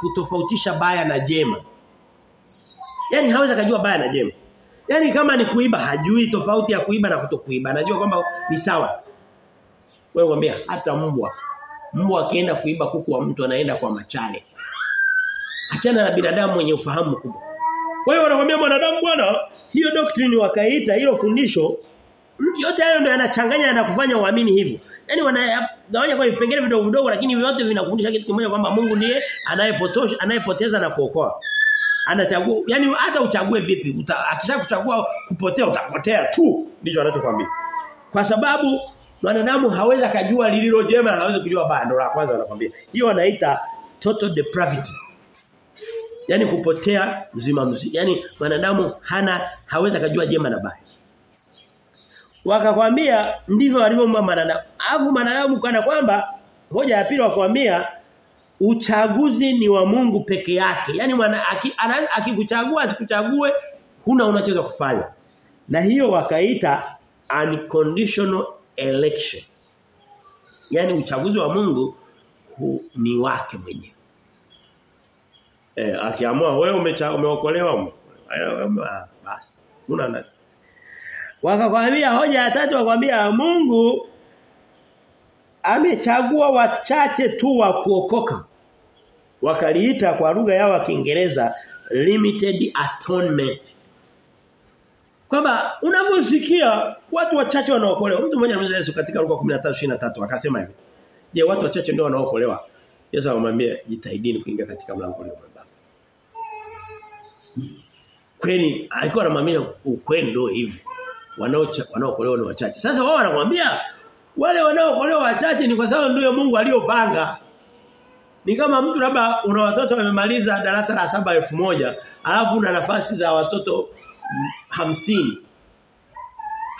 kutofautisha baya na jema. Yaani hawezi kujua baya na jema. Yaani kama ni kuiba hajui tofauti ya kuiba na kutokuiba. Anajua kwamba ni sawa. Wewe mwambia hata mbwa. Mbwa akienda kuiba kuku wa mtu anaenda kwa machale. Achana na binadamu mwenye ufahamu mkubwa. Kwa hiyo wanakuambia mwanadamu bwana, hiyo doctrine wakaita hilo fundisho yote hayo ndio yanachanganya na kufanya uamini hivyo. Yaani wanagawanya kwa vipengele vidogo vidogo lakini vyote vinakufundisha kitu kimoja kwamba Mungu ndiye anayepotosha anayepoteza na kuokoa. Anachagua yani hata uchague vipi akishakuchagua kupotea utapotea tu ndicho anachokwambia. Kwa sababu mwanadamu hawezi kujua lililo jema hawezi kujua baya ndio la kwanza anakuambia. Hiyo wanaita total depravity. Yaani kupotea mzima mzima. Yaani mwanadamu hana hawezi kujua jema na baya. Wakakwambia ndivyo walivyomwa mwanadamu. Alafu mwanadamu kana kwamba hoja ya pili wakwambia uchaguzi ni wa Mungu peke yake. Yaani akikuchagua aki asikuchague huna unachoweza kufanya. Na hiyo wakaita unconditional election. Yaani uchaguzi wa Mungu hu, ni wake mwenyewe. Eh akiamua wewe umeokolewa basi. Una Wakakwambia hoja ya tatu wakwambia Mungu amechagua wachache tu wa kuokoka. Wakaliita kwa lugha yao ya Kiingereza limited atonement. Kwamba unavyosikia watu wachache wanaokolewa. Mtu mmoja anamwambia Yesu katika Luka 13:23 akasema hivi. Je, watu wachache ndio wanaokolewa? Yesu akamwambia jitahidini kuingia katika mlango ule mwembamba. Kweli alikuwa anamwambia ukweli ndio hivi wanaokolewa ni wachache. Sasa wao wanakuambia wale wanaokolewa wachache ni kwa sababu ndio Mungu aliyopanga. Ni kama mtu labda una watoto wamemaliza darasa la saba elfu moja alafu una nafasi za watoto hamsini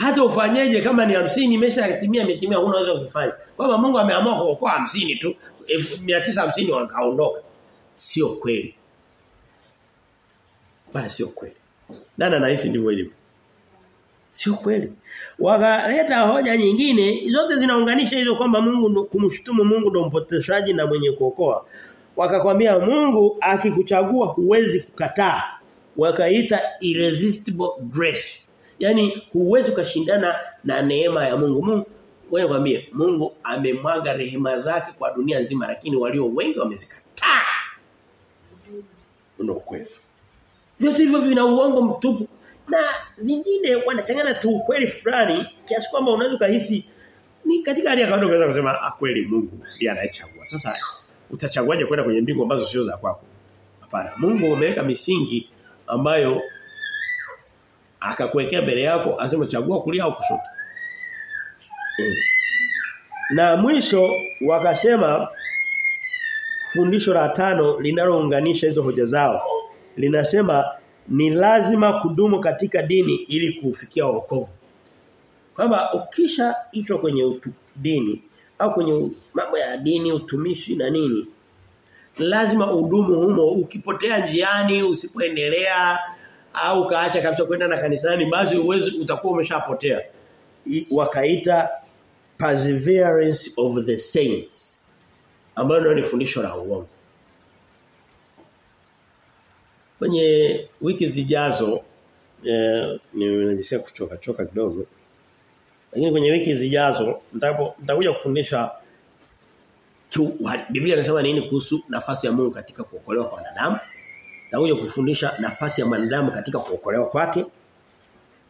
Hata ufanyeje kama ni hamsini imeshatimia imetimia huna uwezo kufanya. Kwamba Mungu ameamua kuokoa hamsini tu 950 wakaondoka. Sio kweli. Bali sio kweli. Nana nahisi ndivyo ilivyo? Sio kweli. Wakaleta hoja nyingine, zote zinaunganisha hizo kwamba Mungu kumshutumu Mungu ndo mpoteshaji na mwenye kuokoa. Wakakwambia Mungu akikuchagua huwezi kukataa. Wakaita irresistible grace. Yaani huwezi ukashindana na neema ya Mungu. Mungu wewe kwambie Mungu amemwaga rehema zake kwa dunia nzima lakini walio wengi wamezikataa. Ndio kweli. Vyote hivyo vina uongo mtupu na vingine wanachangana tu kweli fulani kiasi kwamba unaweza kuhisi ni katika hali ya kawaida unaweza kusema ah kweli Mungu ndiye anayechagua. Sasa utachaguaje kwenda kwenye mbingu ambazo sio za kwako? Hapana. Mungu ameweka misingi ambayo akakuwekea mbele yako asema chagua kulia au kushoto. Na mwisho wakasema fundisho la tano linalounganisha hizo hoja zao linasema ni lazima kudumu katika dini ili kufikia wokovu. Kwamba ukisha itwa kwenye utu, dini au kwenye mambo ya dini, utumishi na nini lazima udumu humo ukipotea njiani usipoendelea au kaacha kabisa kwenda na kanisani basi uwezi utakuwa umeshapotea. Wakaita perseverance of the saints ambayo ni fundisho la uongo. Kwenye wiki zijazo eh nimejisikia kuchoka choka kidogo. Lakini kwenye wiki zijazo nitakuja kufundisha Biblia inasema nini kuhusu nafasi ya Mungu katika kuokolewa kwa wanadamu. Nitakuja kufundisha nafasi ya mwanadamu katika kuokolewa kwake.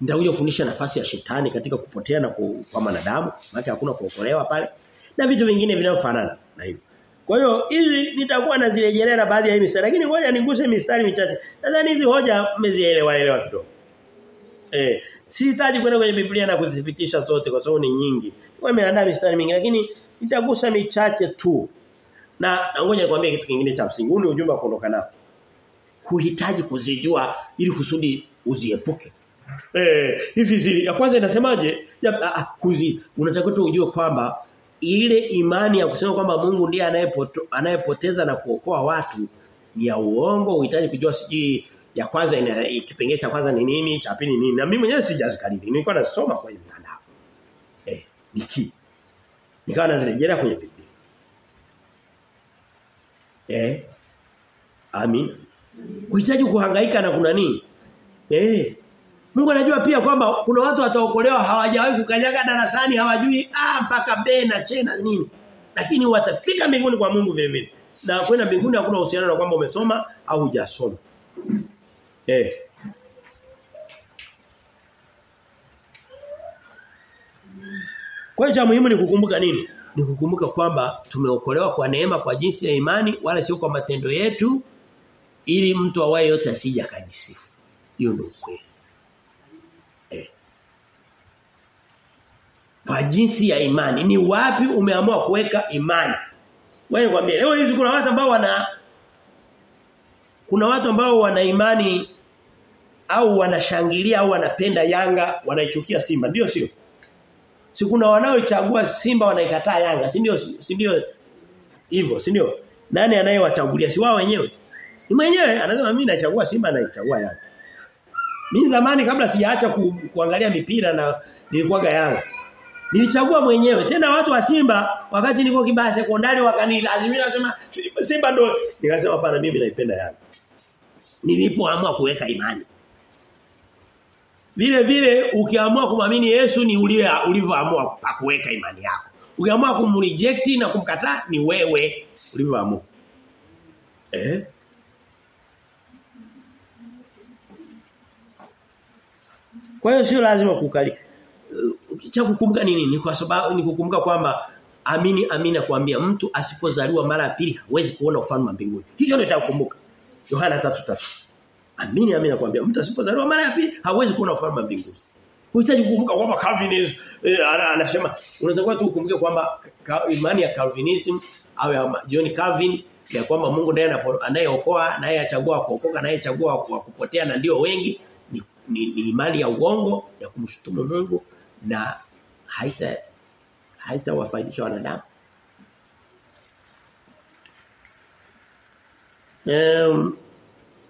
Nitakuja kufundisha nafasi ya shetani katika kupotea na kwa wanadamu, maana hakuna kuokolewa pale. Na vitu vingine vinavyofanana na hivyo. Kwa hiyo hizi nitakuwa nazirejelea baadhi ya hii mistari lakini ngoja niguse mistari michache. Nadhani hizi hoja mmezielewa elewa kidogo. Eh, sihitaji kwenda kwenye Biblia na kuzithibitisha zote kwa sababu ni nyingi. Kwa nimeandaa mistari mingi lakini nitagusa michache tu. Na ngoja nikwambie kitu kingine cha msingi. Huu ni ujumbe wa kuondoka nao. Huhitaji kuzijua ili kusudi uziepuke. Eh, hivi zili ya kwanza inasemaje? Ya ah, kuzi unatakiwa ujue kwamba ile imani ya kusema kwamba Mungu ndiye anayepoto, anayepoteza na kuokoa watu ni ya uongo, uhitaji kujua siji ya kwanza ina kipengele cha kwanza ni nini, cha pili ni nini. Na mimi mwenyewe sijazikariri. Nilikuwa nasoma kwenye mtandao. Eh, niki. Nikawa nazirejelea kwenye Biblia. Eh. Amin. Uhitaji kuhangaika na kuna nini? Eh. Mungu anajua pia kwamba kuna watu wataokolewa hawajawahi kukanyaga darasani hawajui ah mpaka B na na nini. Lakini watafika mbinguni kwa Mungu vile vile. Na kwenda mbinguni hakuna uhusiano na kwamba umesoma au hujasoma. Eh. Kwa hiyo cha muhimu ni kukumbuka nini? Ni kukumbuka kwamba tumeokolewa kwa neema kwa jinsi ya imani wala sio kwa matendo yetu ili mtu awaye yote asije akajisifu. Hiyo ndio ukweli. Kwa jinsi ya imani. Ni wapi umeamua kuweka imani? Wewe nikwambie. Leo hizi kuna watu ambao wana kuna watu ambao wana imani au wanashangilia au wanapenda Yanga wanaichukia Simba. Ndio sio? Si kuna wanaoichagua Simba wanaikataa Yanga? Si ndio? Si ndio? Hivyo si ndio? Nani anayewachagulia? Si wao wenyewe? Ni mwenyewe. Anasema mimi nachagua Simba naichagua Yanga. Mimi zamani kabla sijaacha ku, kuangalia mipira na nilikuwaga Yanga Nilichagua mwenyewe. Tena watu wa Simba wakati niko kibaya sekondari wakanilazimisha sema Simba, Simba ndo nikasema hapana mimi naipenda Yanga. Nilipoamua kuweka imani. Vile vile ukiamua kumwamini Yesu ni ulivyoamua pa kuweka imani yako. Ukiamua kumreject na kumkataa ni wewe ulivyoamua. Eh? Kwa hiyo sio lazima kukali cha kukumbuka nini ni kwa sababu ni kukumbuka kwamba amini amina kuambia mtu asipozaliwa mara ya pili hawezi kuona ufalme wa mbinguni. Hicho ndio cha kukumbuka. Yohana 3:3. Amini amina kuambia mtu asipozaliwa mara ya pili hawezi kuona ufalme wa mbinguni. Unahitaji kukumbuka kwamba Calvinism eh, anasema unatakiwa tu ukumbuke kwamba imani ya Calvinism au ya John Calvin ya kwamba Mungu ndiye anayeokoa naye achagua kuokoka naye achagua kupotea na ndio wengi ni, ni, ni imani ya uongo ya kumshutumu Mungu na haita haitawafaidisha wanadamu. Um,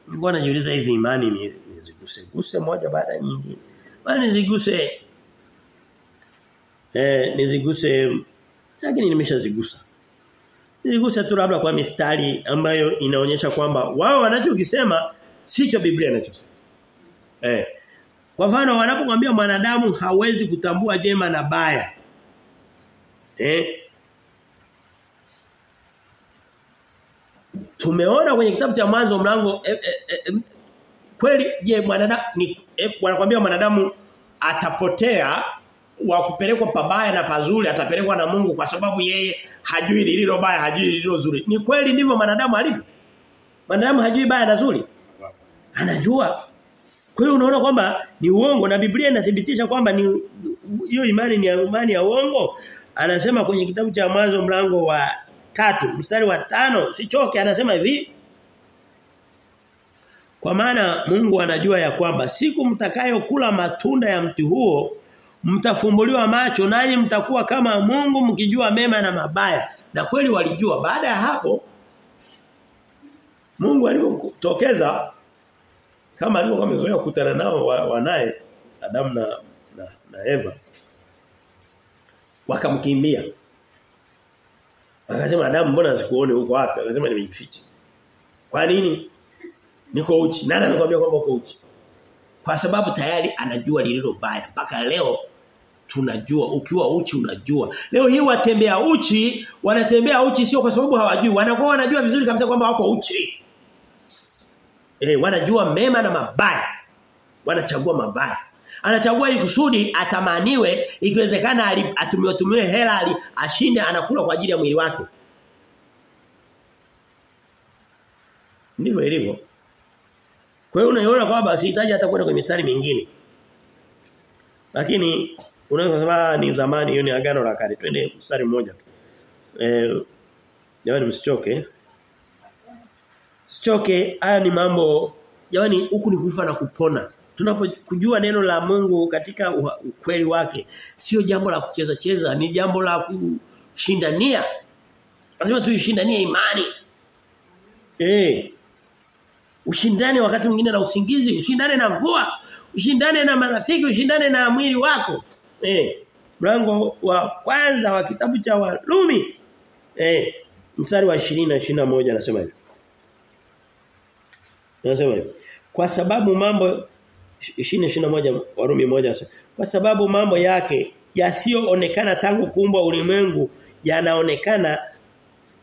Mbona najiuliza hizi imani ni niziguse guse moja baada nyingine. Bali niziguse eh niziguse lakini nimeshazigusa. Niziguse tu labda kwa mistari ambayo inaonyesha kwamba wao wanachokisema sicho Biblia inachosema. Eh kwa mfano wanapokuambia mwanadamu hawezi kutambua jema na baya. Eh? Tumeona kwenye kitabu cha mwanzo mlango eh, eh, eh, kweli je mwanadamu ni eh, wanakuambia mwanadamu atapotea wa kupelekwa pabaya na pazuri atapelekwa na Mungu kwa sababu yeye hajui lililo baya hajui lililo zuri. Ni kweli ndivyo mwanadamu alivyo? Mwanadamu hajui baya na zuri? Anajua. Kwa hiyo unaona kwamba ni uongo na Biblia inathibitisha kwamba ni hiyo imani ni imani ya uongo. Anasema kwenye kitabu cha mwanzo mlango wa tatu mstari wa tano sichoke anasema hivi. Kwa maana Mungu anajua ya kwamba siku mtakayokula matunda ya mti huo mtafumbuliwa macho nanyi mtakuwa kama Mungu mkijua mema na mabaya. Na kweli walijua. Baada ya hapo Mungu alipotokeza kama alivyokuwa amezoea kukutana nao wanaye wa Adamu na, na na Eva wakamkimbia Akasema Adamu mbona sikuone huko wapi? Akasema nimejificha. Kwa nini? Niko uchi. Nani anakuambia kwamba uko uchi? Kwa sababu tayari anajua lililo baya. Mpaka leo tunajua ukiwa uchi unajua. Leo hii watembea uchi, wanatembea uchi sio kwa sababu hawajui. Wanakuwa wanajua vizuri kabisa kwamba wako uchi. Eh, wanajua mema na mabaya. Wanachagua mabaya. Anachagua ili kusudi atamaniwe ikiwezekana atumiwe tumiwe hela ali ashinde anakula kwa ajili ya mwili wake. Ndivyo ilivyo. Kwa hiyo unaiona kwamba sihitaji hata kwenda kwenye mistari mingine. Lakini unaweza kusema ni zamani hiyo ni agano la kale. Twende mstari mmoja tu. Eh jamani msichoke. Sichoke haya ni mambo jamani huku ni kufa na kupona. Tunapokujua neno la Mungu katika ukweli wake sio jambo la kucheza cheza ni jambo la kushindania. Lazima tuishindanie imani. Eh. Ushindane wakati mwingine na usingizi, ushindane na mvua, ushindane na marafiki, ushindane na mwili wako. Eh. Mlango wa kwanza wa kitabu cha Warumi. Eh. Mstari wa 20 na 21 anasema hivi. Anasema hivi. Kwa sababu mambo 20 Warumi 1 anasema kwa sababu mambo yake yasiyoonekana tangu kuumbwa ulimwengu yanaonekana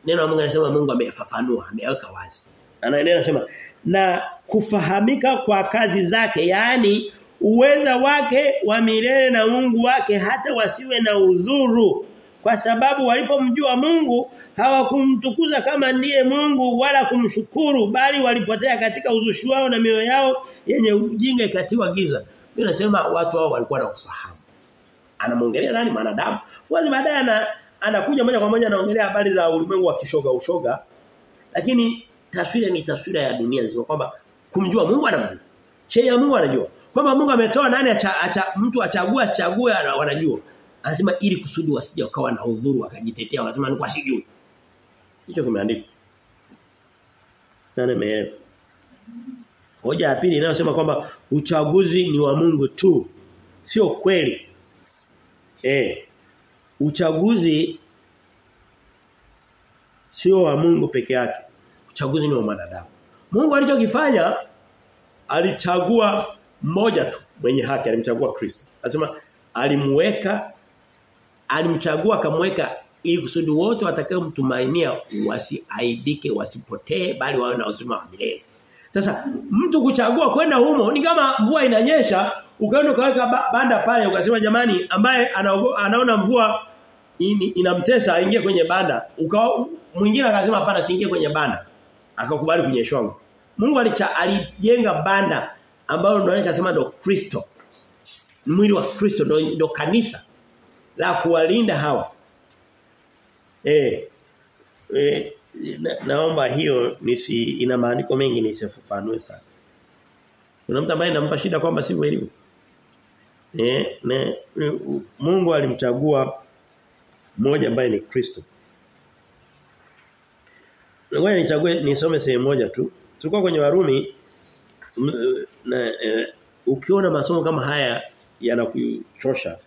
neno la Mungu anasema Mungu ameyafafanua, ameyaweka wazi. Anaendelea anasema na kufahamika kwa kazi zake yani uweza wake wa milele na Mungu wake hata wasiwe na udhuru kwa sababu walipomjua Mungu hawakumtukuza kama ndiye Mungu wala kumshukuru bali walipotea katika uzushi wao na mioyo yao yenye ujinga ikatiwa giza. Mimi nasema watu hao walikuwa na ufahamu. Anamwongelea nani mwanadamu? Fuazi baadaye ana anakuja moja kwa moja anaongelea habari za ulimwengu wa kishoga ushoga. Lakini taswira ni taswira ya dunia nzima kwamba kumjua Mungu anamjua. Sheria ya Mungu anajua. Kwamba Mungu ametoa nani acha, acha, mtu achague asichague wanajua. Anasema ili kusudi wasije wakawa na udhuru wakajitetea wanasema ni kwa sijui. Hicho kimeandikwa. Nani meelewa? Hoja ya pili inayosema kwamba uchaguzi ni wa Mungu tu. Sio kweli. Eh. Uchaguzi sio wa Mungu peke yake. Uchaguzi ni wa mwanadamu. Mungu alichokifanya alichagua mmoja tu mwenye haki alimchagua Kristo. Anasema alimweka alimchagua akamweka ili kusudi wote watakaomtumainia wasiaibike wasipotee bali wawe na uzima wa milele. Sasa mtu kuchagua kwenda humo ni kama mvua inanyesha ukaenda ukaweka banda pale ukasema jamani ambaye anaona mvua inamtesa aingie kwenye banda. Ukao mwingine akasema hapana siingie kwenye banda. Akakubali kunyeshwa Mungu alicha alijenga banda ambalo ndio anasema ndo Kristo. Mwili wa Kristo ndo kanisa la kuwalinda hawa. Eh eh na, naomba hiyo nisi ina maandiko mengi nisifafanue sana. Kuna mtu ambaye nampa shida kwamba sivyo ilivyo eh na Mungu alimchagua mmoja ambaye ni Kristo. Ngoja nichague nisome sehemu moja tu. Tulikuwa kwenye Warumi na e, ukiona masomo kama haya yanakuchosha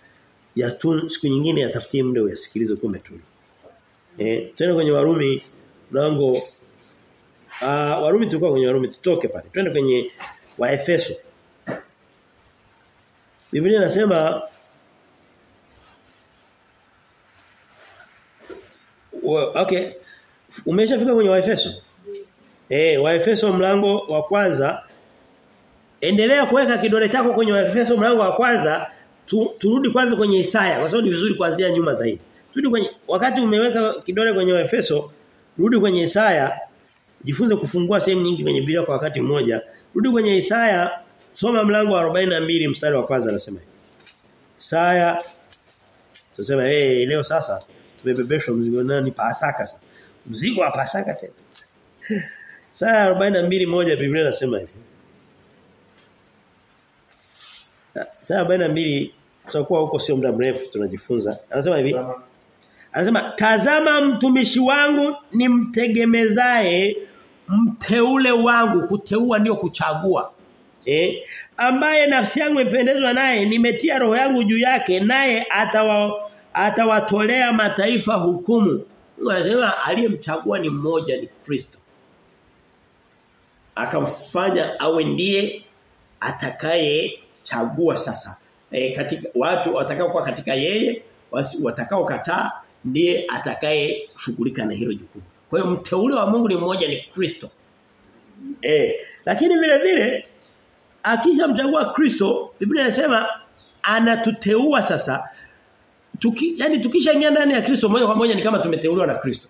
ya tun, siku nyingine yatafutie muda uyasikilize kwa umetulia. Eh tena kwenye Warumi mlango ah Warumi tulikuwa kwenye Warumi tutoke pale. Twende kwenye Waefeso. Biblia inasema okay Umeshafika kwenye Waefeso? Eh, Waefeso mlango wa kwanza endelea kuweka kidole chako kwenye Waefeso mlango wa kwanza tu, turudi kwanza kwenye Isaya kwa sababu ni vizuri kuanzia nyuma zaidi. Turudi kwenye wakati umeweka kidole kwenye Efeso, rudi kwenye Isaya, jifunze kufungua sehemu nyingi kwenye Biblia kwa wakati mmoja. Rudi kwenye Isaya, soma mlango wa 42 mstari wa kwanza anasema. hivi. Isaya tunasema eh hey, leo sasa tumebebeshwa mzigo nani Pasaka sasa mzigo wa Pasaka tena. Isaya 42 moja Biblia inasema hivi. Saa 42 tutakuwa huko sio muda mrefu tunajifunza. Anasema hivi. Anasema tazama mtumishi wangu nimtegemezae mteule wangu kuteua ndio kuchagua. Eh? Ambaye nafsi yangu imependezwa naye nimetia roho yangu juu yake naye atawa atawatolea mataifa hukumu. Anasema aliyemchagua ni mmoja ni Kristo. Akamfanya awe ndiye atakaye chagua sasa. E, katika watu watakao kwa katika yeye, watakao kataa ndiye atakaye shughulika na hilo jukumu. Kwa hiyo mteule wa Mungu ni mmoja ni Kristo. E, lakini vile vile akishamchagua Kristo, Biblia inasema anatuteua sasa tuki, yani tukishaingia ndani ya Kristo moja kwa moja ni kama tumeteuliwa na Kristo.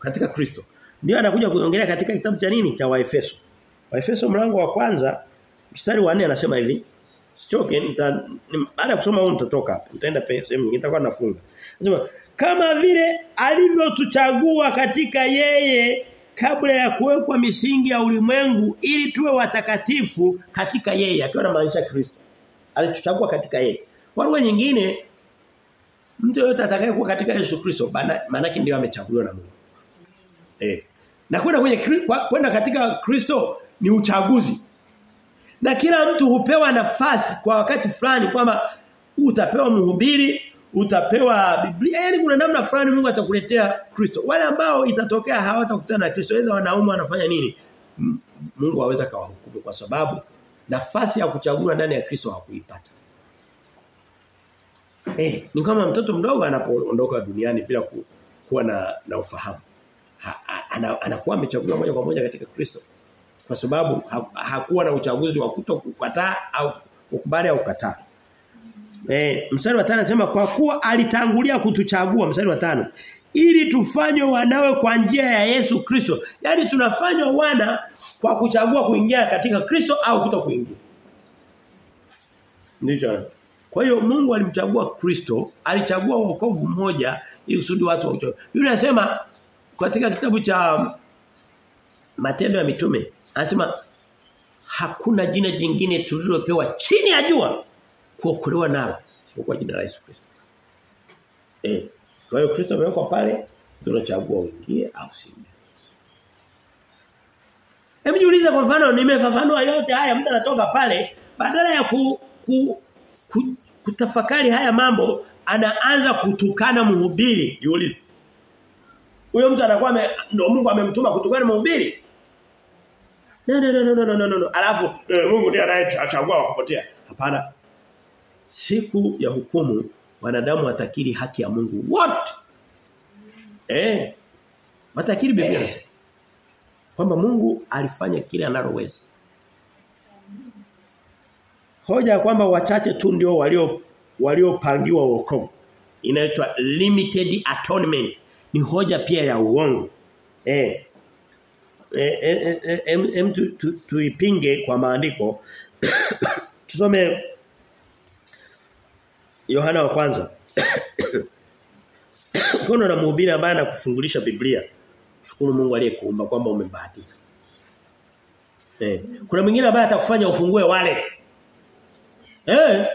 Katika Kristo. Ndio anakuja kuongelea katika kitabu cha nini cha Waefeso. Waefeso mlango wa kwanza mstari wa 4 anasema hivi. Sichoke nita baada ya kusoma huu nitatoka hapa. Nitaenda sehemu nyingine nitakuwa nafunga. Anasema kama vile alivyotuchagua katika yeye kabla ya kuwekwa misingi ya ulimwengu ili tuwe watakatifu katika yeye akiwa na maanisha Kristo. Alituchagua katika yeye. Kwa lugha nyingine mtu yote atakayekuwa katika Yesu Kristo maana yake ndio amechaguliwa na Mungu. Eh. Na kwenda kwenye kwenda katika Kristo ni uchaguzi. Na kila mtu hupewa nafasi kwa wakati fulani kwamba utapewa mhubiri, utapewa Biblia. Yaani kuna namna fulani Mungu atakuletea Kristo. Wale ambao itatokea hawatakutana na Kristo, aidha wanaume wanafanya nini? Mungu aweza kawahukumu kwa sababu nafasi ya kuchagua ndani ya Kristo hakuipata. Eh, ni kama mtoto mdogo anapoondoka duniani bila ku, kuwa na na ufahamu. Ha, ana, anakuwa amechagua moja kwa moja katika Kristo. Kwa sababu ha, hakuwa na uchaguzi wa kutokukataa au kukubali au kukataa. Eh, mstari wa 5 anasema kwa kuwa alitangulia kutuchagua mstari wa tano ili tufanywe wanawe kwa njia ya Yesu Kristo. Yaani tunafanywa wana kwa kuchagua kuingia katika Kristo au kuto kuingia. Ndicho. Kwa hiyo Mungu alimchagua Kristo, alichagua wokovu mmoja ili kusudi watu waokoke. Biblia inasema katika kitabu cha Matendo ya Mitume, anasema hakuna jina jingine tulilopewa chini ya jua kuokolewa nalo isipokuwa jina la Yesu Kristo. Eh, kwa hiyo Kristo amewekwa pale, tunachagua uingie au usiingie. Hebu jiulize kwa mfano nimefafanua yote haya mtu anatoka pale badala ya ku, ku, ku, kutafakari haya mambo anaanza kutukana mhubiri jiulize. Huyo mtu anakuwa ndio Mungu amemtuma kutukana mhubiri. No no no no no no no no. Alafu eh, Mungu ndiye anayechagua wakupotea. Hapana. Siku ya hukumu wanadamu watakiri haki ya Mungu wote. Eh. Watakiri Biblia kwamba Mungu alifanya kile analoweza. Hoja kwamba wachache tu ndio walio waliopangiwa wokovu. Inaitwa limited atonement. Ni hoja pia ya uongo. Eh. Eh, eh, eh, eh tu, tu, tuipinge kwa maandiko. Tusome Yohana wa kwanza. Kono na mhubiri ambaye anakufungulisha Biblia. Shukuru Mungu aliyekuumba kwamba umebahatika. Eh, kuna mwingine ambaye atakufanya ufungue wallet. Eh?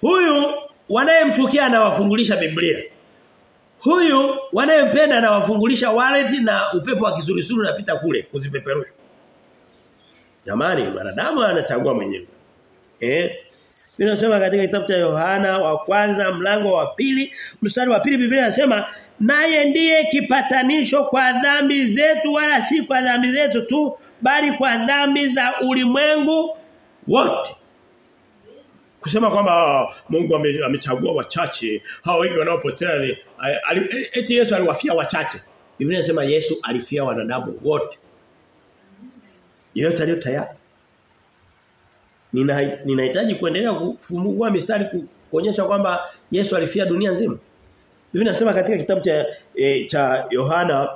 Huyu wanayemchukia anawafungulisha Biblia. Huyu wanayempenda anawafungulisha wallet na upepo wa kisurisuru unapita kule kuzipeperusha. Jamani, wanadamu anachagua mwenyewe. Eh? Binasema katika kitabu cha Yohana wa kwanza mlango wa pili mstari wa pili Biblia inasema naye ndiye kipatanisho kwa dhambi zetu wala si kwa dhambi zetu tu bali kwa dhambi za ulimwengu wote. Kusema kwamba Mungu amechagua wachache, hao wengi wanaopotea ni eti Yesu aliwafia wachache. Biblia inasema Yesu alifia wanadamu wote. Yeyote aliyo tayari. Nina ninahitaji kuendelea kufungua mistari kuonyesha kwamba Yesu alifia dunia nzima. Biblia inasema katika kitabu cha e, cha Yohana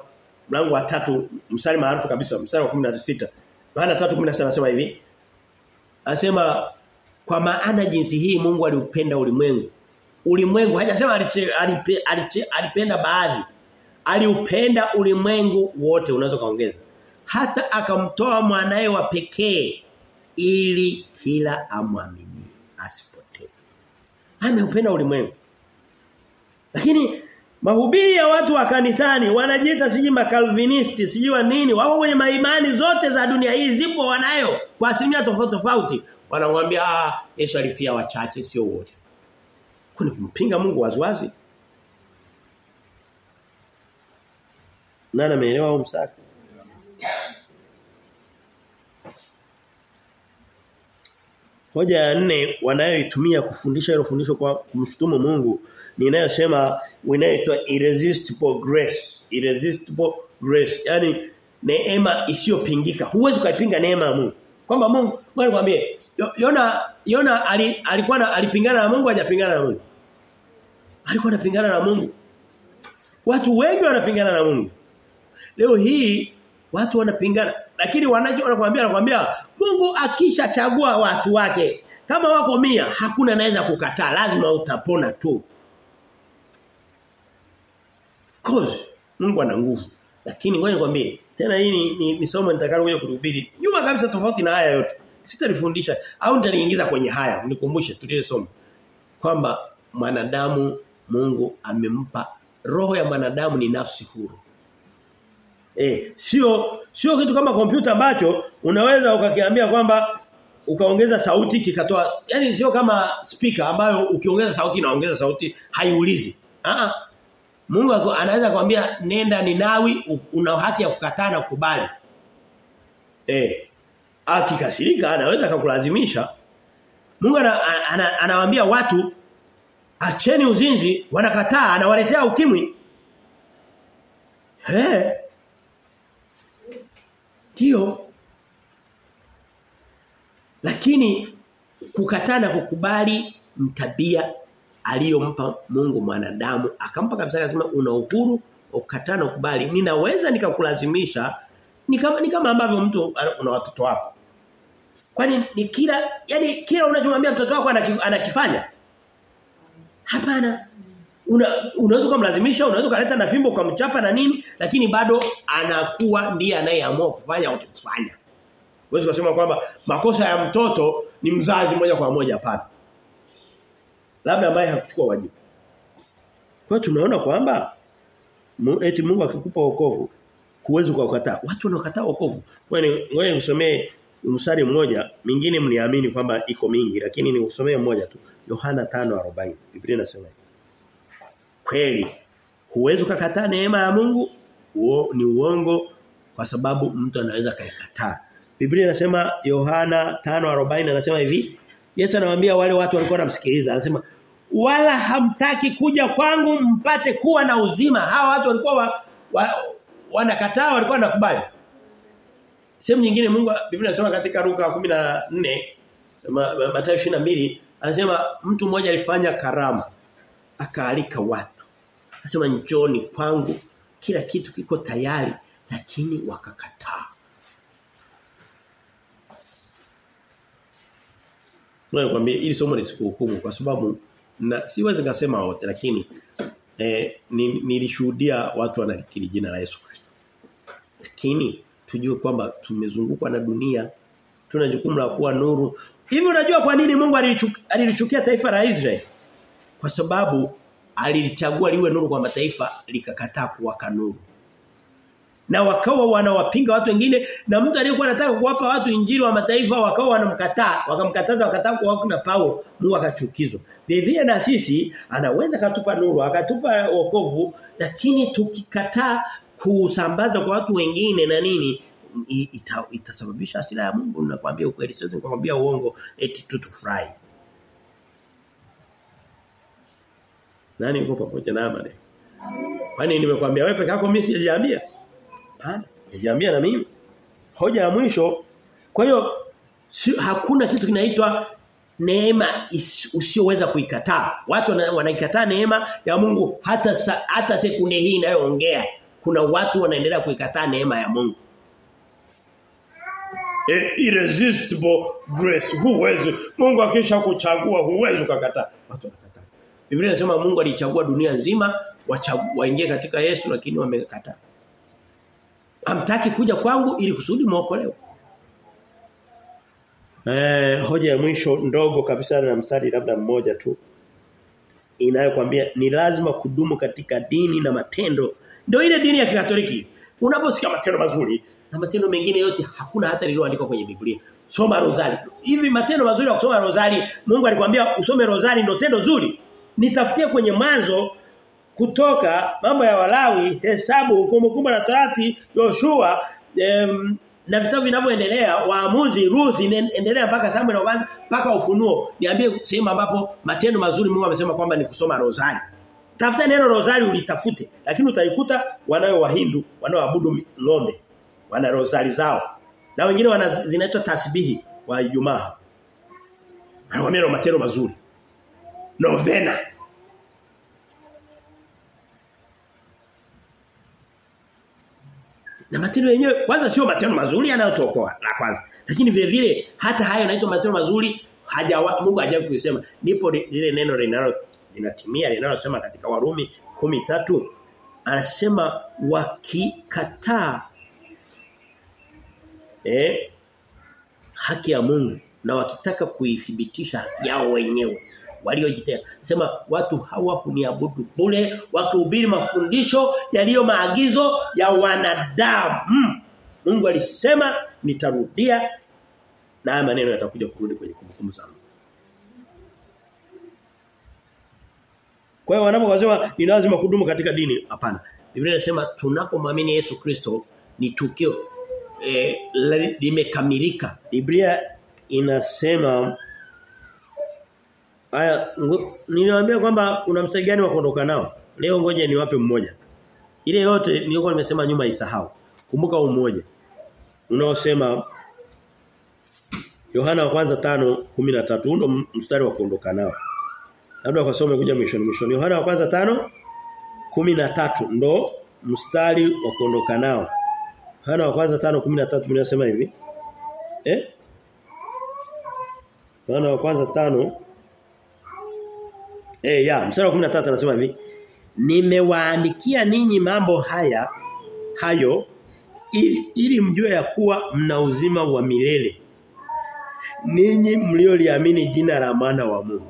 mlango wa tatu mstari maarufu kabisa mstari wa 16. Yohana 3:16 anasema hivi. Anasema kwa maana jinsi hii Mungu aliupenda ulimwengu. Ulimwengu hajasema alipenda baadhi. Aliupenda ulimwengu wote unaweza kaongeza. Hata akamtoa mwanae wa pekee ili kila amwamini asipotee. Ameupenda ulimwengu. Lakini mahubiri ya watu wa kanisani wanajiita siji makalvinisti, siji wa nini, wao wenye maimani zote za dunia hii zipo wanayo kwa asilimia tofauti tofauti. Wanamwambia ah Yesu alifia wachache sio wote. Kuna kumpinga Mungu waziwazi. Nani ameelewa huo msaki? Hoja ya nne wanayoitumia kufundisha hilo fundisho kwa kumshutumu Mungu ni inayosema inaitwa irresistible grace. Irresistible grace. Yaani neema isiyopingika. Huwezi kuipinga neema ya Mungu. Kwamba Mungu, ngoja nikwambie, Yona Yona ali, alikuwa na, alipingana na Mungu hajapingana na Mungu. Alikuwa anapingana na Mungu. Watu wengi wanapingana na Mungu. Leo hii watu wanapingana lakini wanacho wanakuambia anakuambia Mungu akishachagua watu wake Kama wako mia hakuna anaweza kukataa, lazima utapona tu. Of course Mungu ana nguvu. Lakini ngoja nikwambie, tena hii ni, ni, ni somo nitakalo kuja kuhubiri. Nyuma kabisa tofauti na haya yote. Sitalifundisha au nitaliingiza kwenye haya, nikumbushe tulile somo. Kwamba mwanadamu Mungu amempa roho ya mwanadamu ni nafsi huru. Eh, sio sio kitu kama kompyuta ambacho unaweza ukakiambia kwamba ukaongeza sauti kikatoa yani sio kama speaker ambayo ukiongeza sauti inaongeza sauti haiulizi. Ah Mungu anaweza kwambia nenda Ninawi una haki ya kukataa na kukubali. Eh. Akikasirika anaweza kukulazimisha. Mungu anawaambia ana, ana, ana watu acheni uzinzi wanakataa anawaletea ukimwi. Eh. Ndio. Lakini kukataa na kukubali mtabia aliyompa Mungu mwanadamu. Akampa kabisa akasema una uhuru ukataa na kukubali ninaweza nikakulazimisha ni kama ni kama ambavyo mtu una watoto wako. Kwani ni kila yani kila unachomwambia mtoto wako anakifanya? Hapana. Una unaweza kumlazimisha unaweza kuleta na fimbo ukamchapa na nini lakini bado anakuwa ndiye anayeamua kufanya au kufanya. Huwezi kusema kwamba makosa ya mtoto ni mzazi moja kwa moja hapana labda ambaye hakuchukua wajibu. Kwa tunaona kwamba eti Mungu akikupa wokovu huwezi kukataa. Watu wanakataa wokovu. Wewe wewe usomee msari mmoja, mingine mniamini kwamba iko mingi lakini ni usomee mmoja tu. Yohana 5:40. Biblia inasema Kweli huwezi kukataa neema ya Mungu uo, ni uongo kwa sababu mtu anaweza kaikataa. Biblia inasema Yohana 5:40 anasema hivi Yesu anawaambia wale watu walikuwa wanamsikiliza anasema wala hamtaki kuja kwangu mpate kuwa na uzima. Hawa watu walikuwa wa, wa, wanakataa walikuwa wanakubali. Sehemu nyingine Mungu Biblia inasema katika Luka 14 Mathayo 22 anasema mtu mmoja alifanya karamu akaalika watu. Anasema njoni kwangu kila kitu kiko tayari lakini wakakataa. Ngoja nikwambie ili somo lisikuhukumu kwa sababu na siwezi ngasema wote lakini eh, nilishuhudia watu wanakiri jina la Yesu Kristo. Lakini tujue kwamba tumezungukwa na dunia tuna jukumu la kuwa nuru. Hivi unajua kwa nini Mungu alilichukia taifa la Israeli? Kwa sababu alilichagua liwe nuru kwa mataifa likakataa kuwaka nuru. Na wakawa wanawapinga watu wengine na mtu aliyekuwa anataka kuwapa watu injili wa mataifa wakawa wanamkataa, wakamkataza wakataa kuwa na Paulo, Mungu akachukizwa. Vivyo na sisi anaweza katupa nuru, akatupa wokovu, lakini tukikataa kusambaza kwa watu wengine na nini ita, itasababisha hasira ya Mungu nakwambia ukweli siwezi kukwambia uongo eti tu tufurahi. Nani yuko pamoja na amani? Kwani nimekwambia wewe peke yako mimi sijaambia? Hapana, sijaambia na mimi. Hoja ya mwisho kwa hiyo si, hakuna kitu kinaitwa neema usioweza kuikataa. Watu wanaikataa neema ya Mungu hata sa, hata sekunde hii inayoongea. Kuna watu wanaendelea kuikataa neema ya Mungu. E, irresistible grace. Huwezi. Mungu akisha kuchagua huwezi ukakataa. Watu wanakataa. Biblia inasema Mungu alichagua dunia nzima waingie katika Yesu lakini wamekataa. Hamtaki kuja kwangu ili kusudi muokolewe. Eh, hoja ya mwisho ndogo kabisa na mstari labda mmoja tu inayokuambia ni lazima kudumu katika dini na matendo. Ndio ile dini ya Kikatoliki. Unaposikia matendo mazuri na matendo mengine yote hakuna hata lililoandikwa kwenye Biblia. Soma rozari. Hivi matendo mazuri ya kusoma rozari, Mungu alikwambia usome rozari ndio tendo zuri. Nitafutie kwenye mwanzo kutoka mambo ya Walawi, hesabu, kumbukumbu la Torati, Yoshua, em, na vitabu vinavyoendelea, waamuzi, ruzi endelea mpaka Samuel na mpaka ufunuo. Niambie sehemu ambapo matendo mazuri Mungu amesema kwamba ni kusoma rozari. Tafuta neno rozari ulitafute, lakini utaikuta wanayo wahindu wanaoabudu ng'ombe. Wana rozari zao. Na wengine wana zinaitwa tasbihi wa Ijumaa. Anawaambia matendo mazuri. Novena. Na matendo yenyewe kwanza sio matendo mazuri yanayotokoa la kwanza. Lakini vile vile hata hayo yanaitwa matendo mazuri hajawa Mungu hajawahi kusema ndipo lile neno linalo linatimia linalosema katika Warumi kumi tatu anasema wakikataa eh haki ya Mungu na wakitaka kuithibitisha yao wenyewe waliojitenga sema watu hawa huniabudu bure wakihubiri mafundisho yaliyo maagizo ya wanadamu. Mungu alisema nitarudia na haya maneno yatakuja kurudi kwenye kumbukumbu zangu. Kwa hiyo wanaposema ni lazima kudumu katika dini? Hapana. Biblia inasema tunapomwamini Yesu Kristo ni tukio eh, limekamilika. Biblia inasema Aya niliwaambia kwamba una mstari gani wa kuondoka nao. Leo ngoja niwape mmoja. Ile yote nilikuwa nimesema nyuma isahau. Kumbuka mmoja. Unaosema Yohana wa kwanza 5:13 ndo mstari wa kuondoka nao. Labda ukasome kuja mwishoni mwishoni. Yohana wa kwanza 5:13 ndo mstari wa kuondoka nao. Yohana wa kwanza 5:13 inasema hivi. Eh? Yohana wa kwanza 5 Eh ya, mstari wa 13 anasema hivi. Nimewaandikia ninyi mambo haya hayo ili, ili mjue ya kuwa mna uzima wa milele. Ninyi mlioliamini jina la maana wa Mungu.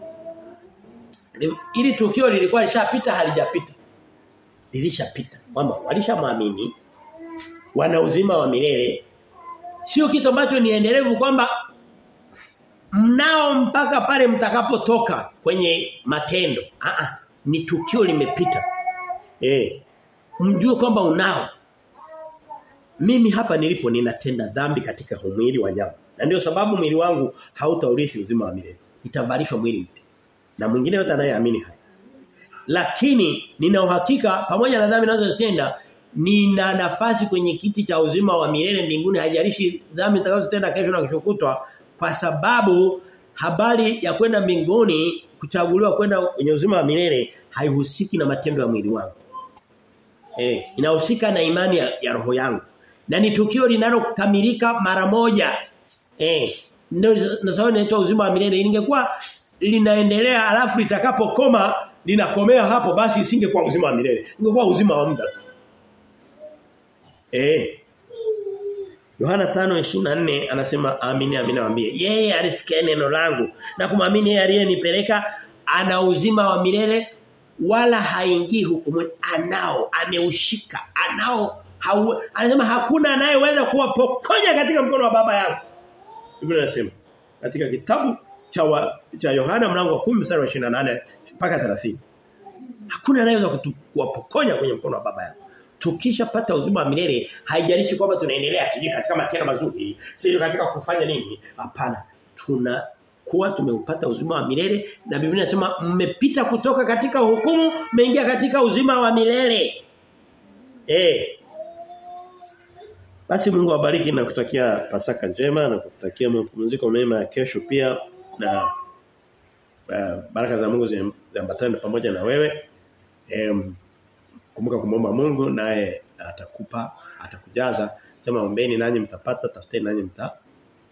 Ili tukio lilikuwa lishapita halijapita. Lilishapita. Kwamba walishamwamini wana uzima wa milele. Sio kitu ambacho ni endelevu kwamba mnao mpaka pale mtakapotoka kwenye matendo. Aa, ni tukio limepita. Eh. Mjue kwamba unao. Mimi hapa nilipo ninatenda dhambi katika mwili wa nyama. Na ndio sababu mwili wangu hautaurithi uzima wa milele. Itavalishwa mwili mpya. Na mwingine yote anayeamini haya. Lakini nina uhakika pamoja na dhambi ninazotenda nina nafasi kwenye kiti cha uzima wa milele mbinguni haijalishi dhambi nitakazotenda kesho na kesho kutwa kwa sababu habari ya kwenda mbinguni kuchaguliwa kwenda kwenye uzima wa milele haihusiki na matendo ya mwili wangu. Eh, inahusika na imani ya, ya roho yangu. Na ni tukio linalokamilika mara moja. Eh, ndio na sababu inaitwa uzima wa milele. Ingekuwa linaendelea alafu litakapokoma linakomea hapo basi isingekuwa uzima wa milele. Ingekuwa uzima wa muda. Eh. Yohana 5:24 anasema amini amini nawaambia yeye alisikia neno langu na kumwamini yeye aliyenipeleka ana uzima wa milele wala haingii hukumuni. Anao ameushika anao hau, anasema hakuna anayeweza kuwapokonya katika mkono wa baba yangu. Biblia inasema katika kitabu cha wa, cha Yohana mlango wa 10 mstari wa 28 mpaka 30 hakuna anayeweza kuwapokonya kwenye mkono wa baba yangu tukishapata uzima wa milele haijalishi kwamba tunaendelea sijui katika matendo mazuri sijui katika kufanya nini. Hapana tuna kuwa tumeupata uzima wa milele na Biblia inasema mmepita kutoka katika hukumu mmeingia katika uzima wa milele. Eh basi Mungu awabariki na kutakia pasaka njema na kutakia mapumziko mema ya kesho pia na uh, baraka za Mungu ziambatane pamoja na wewe. Em kumbuka kumomba Mungu naye atakupa atakujaza. Sema ombeni nanyi mtapata tafuteni nanyi mta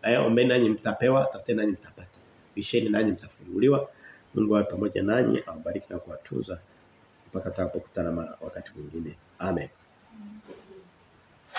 eh ombeni nanyi mtapewa tafuteni nanyi mtapata. Bisheni nanyi mtafunguliwa Mungu awe pamoja nanyi awabariki na kuwatuza mpaka tutakapokutana wakati mwingine. Amen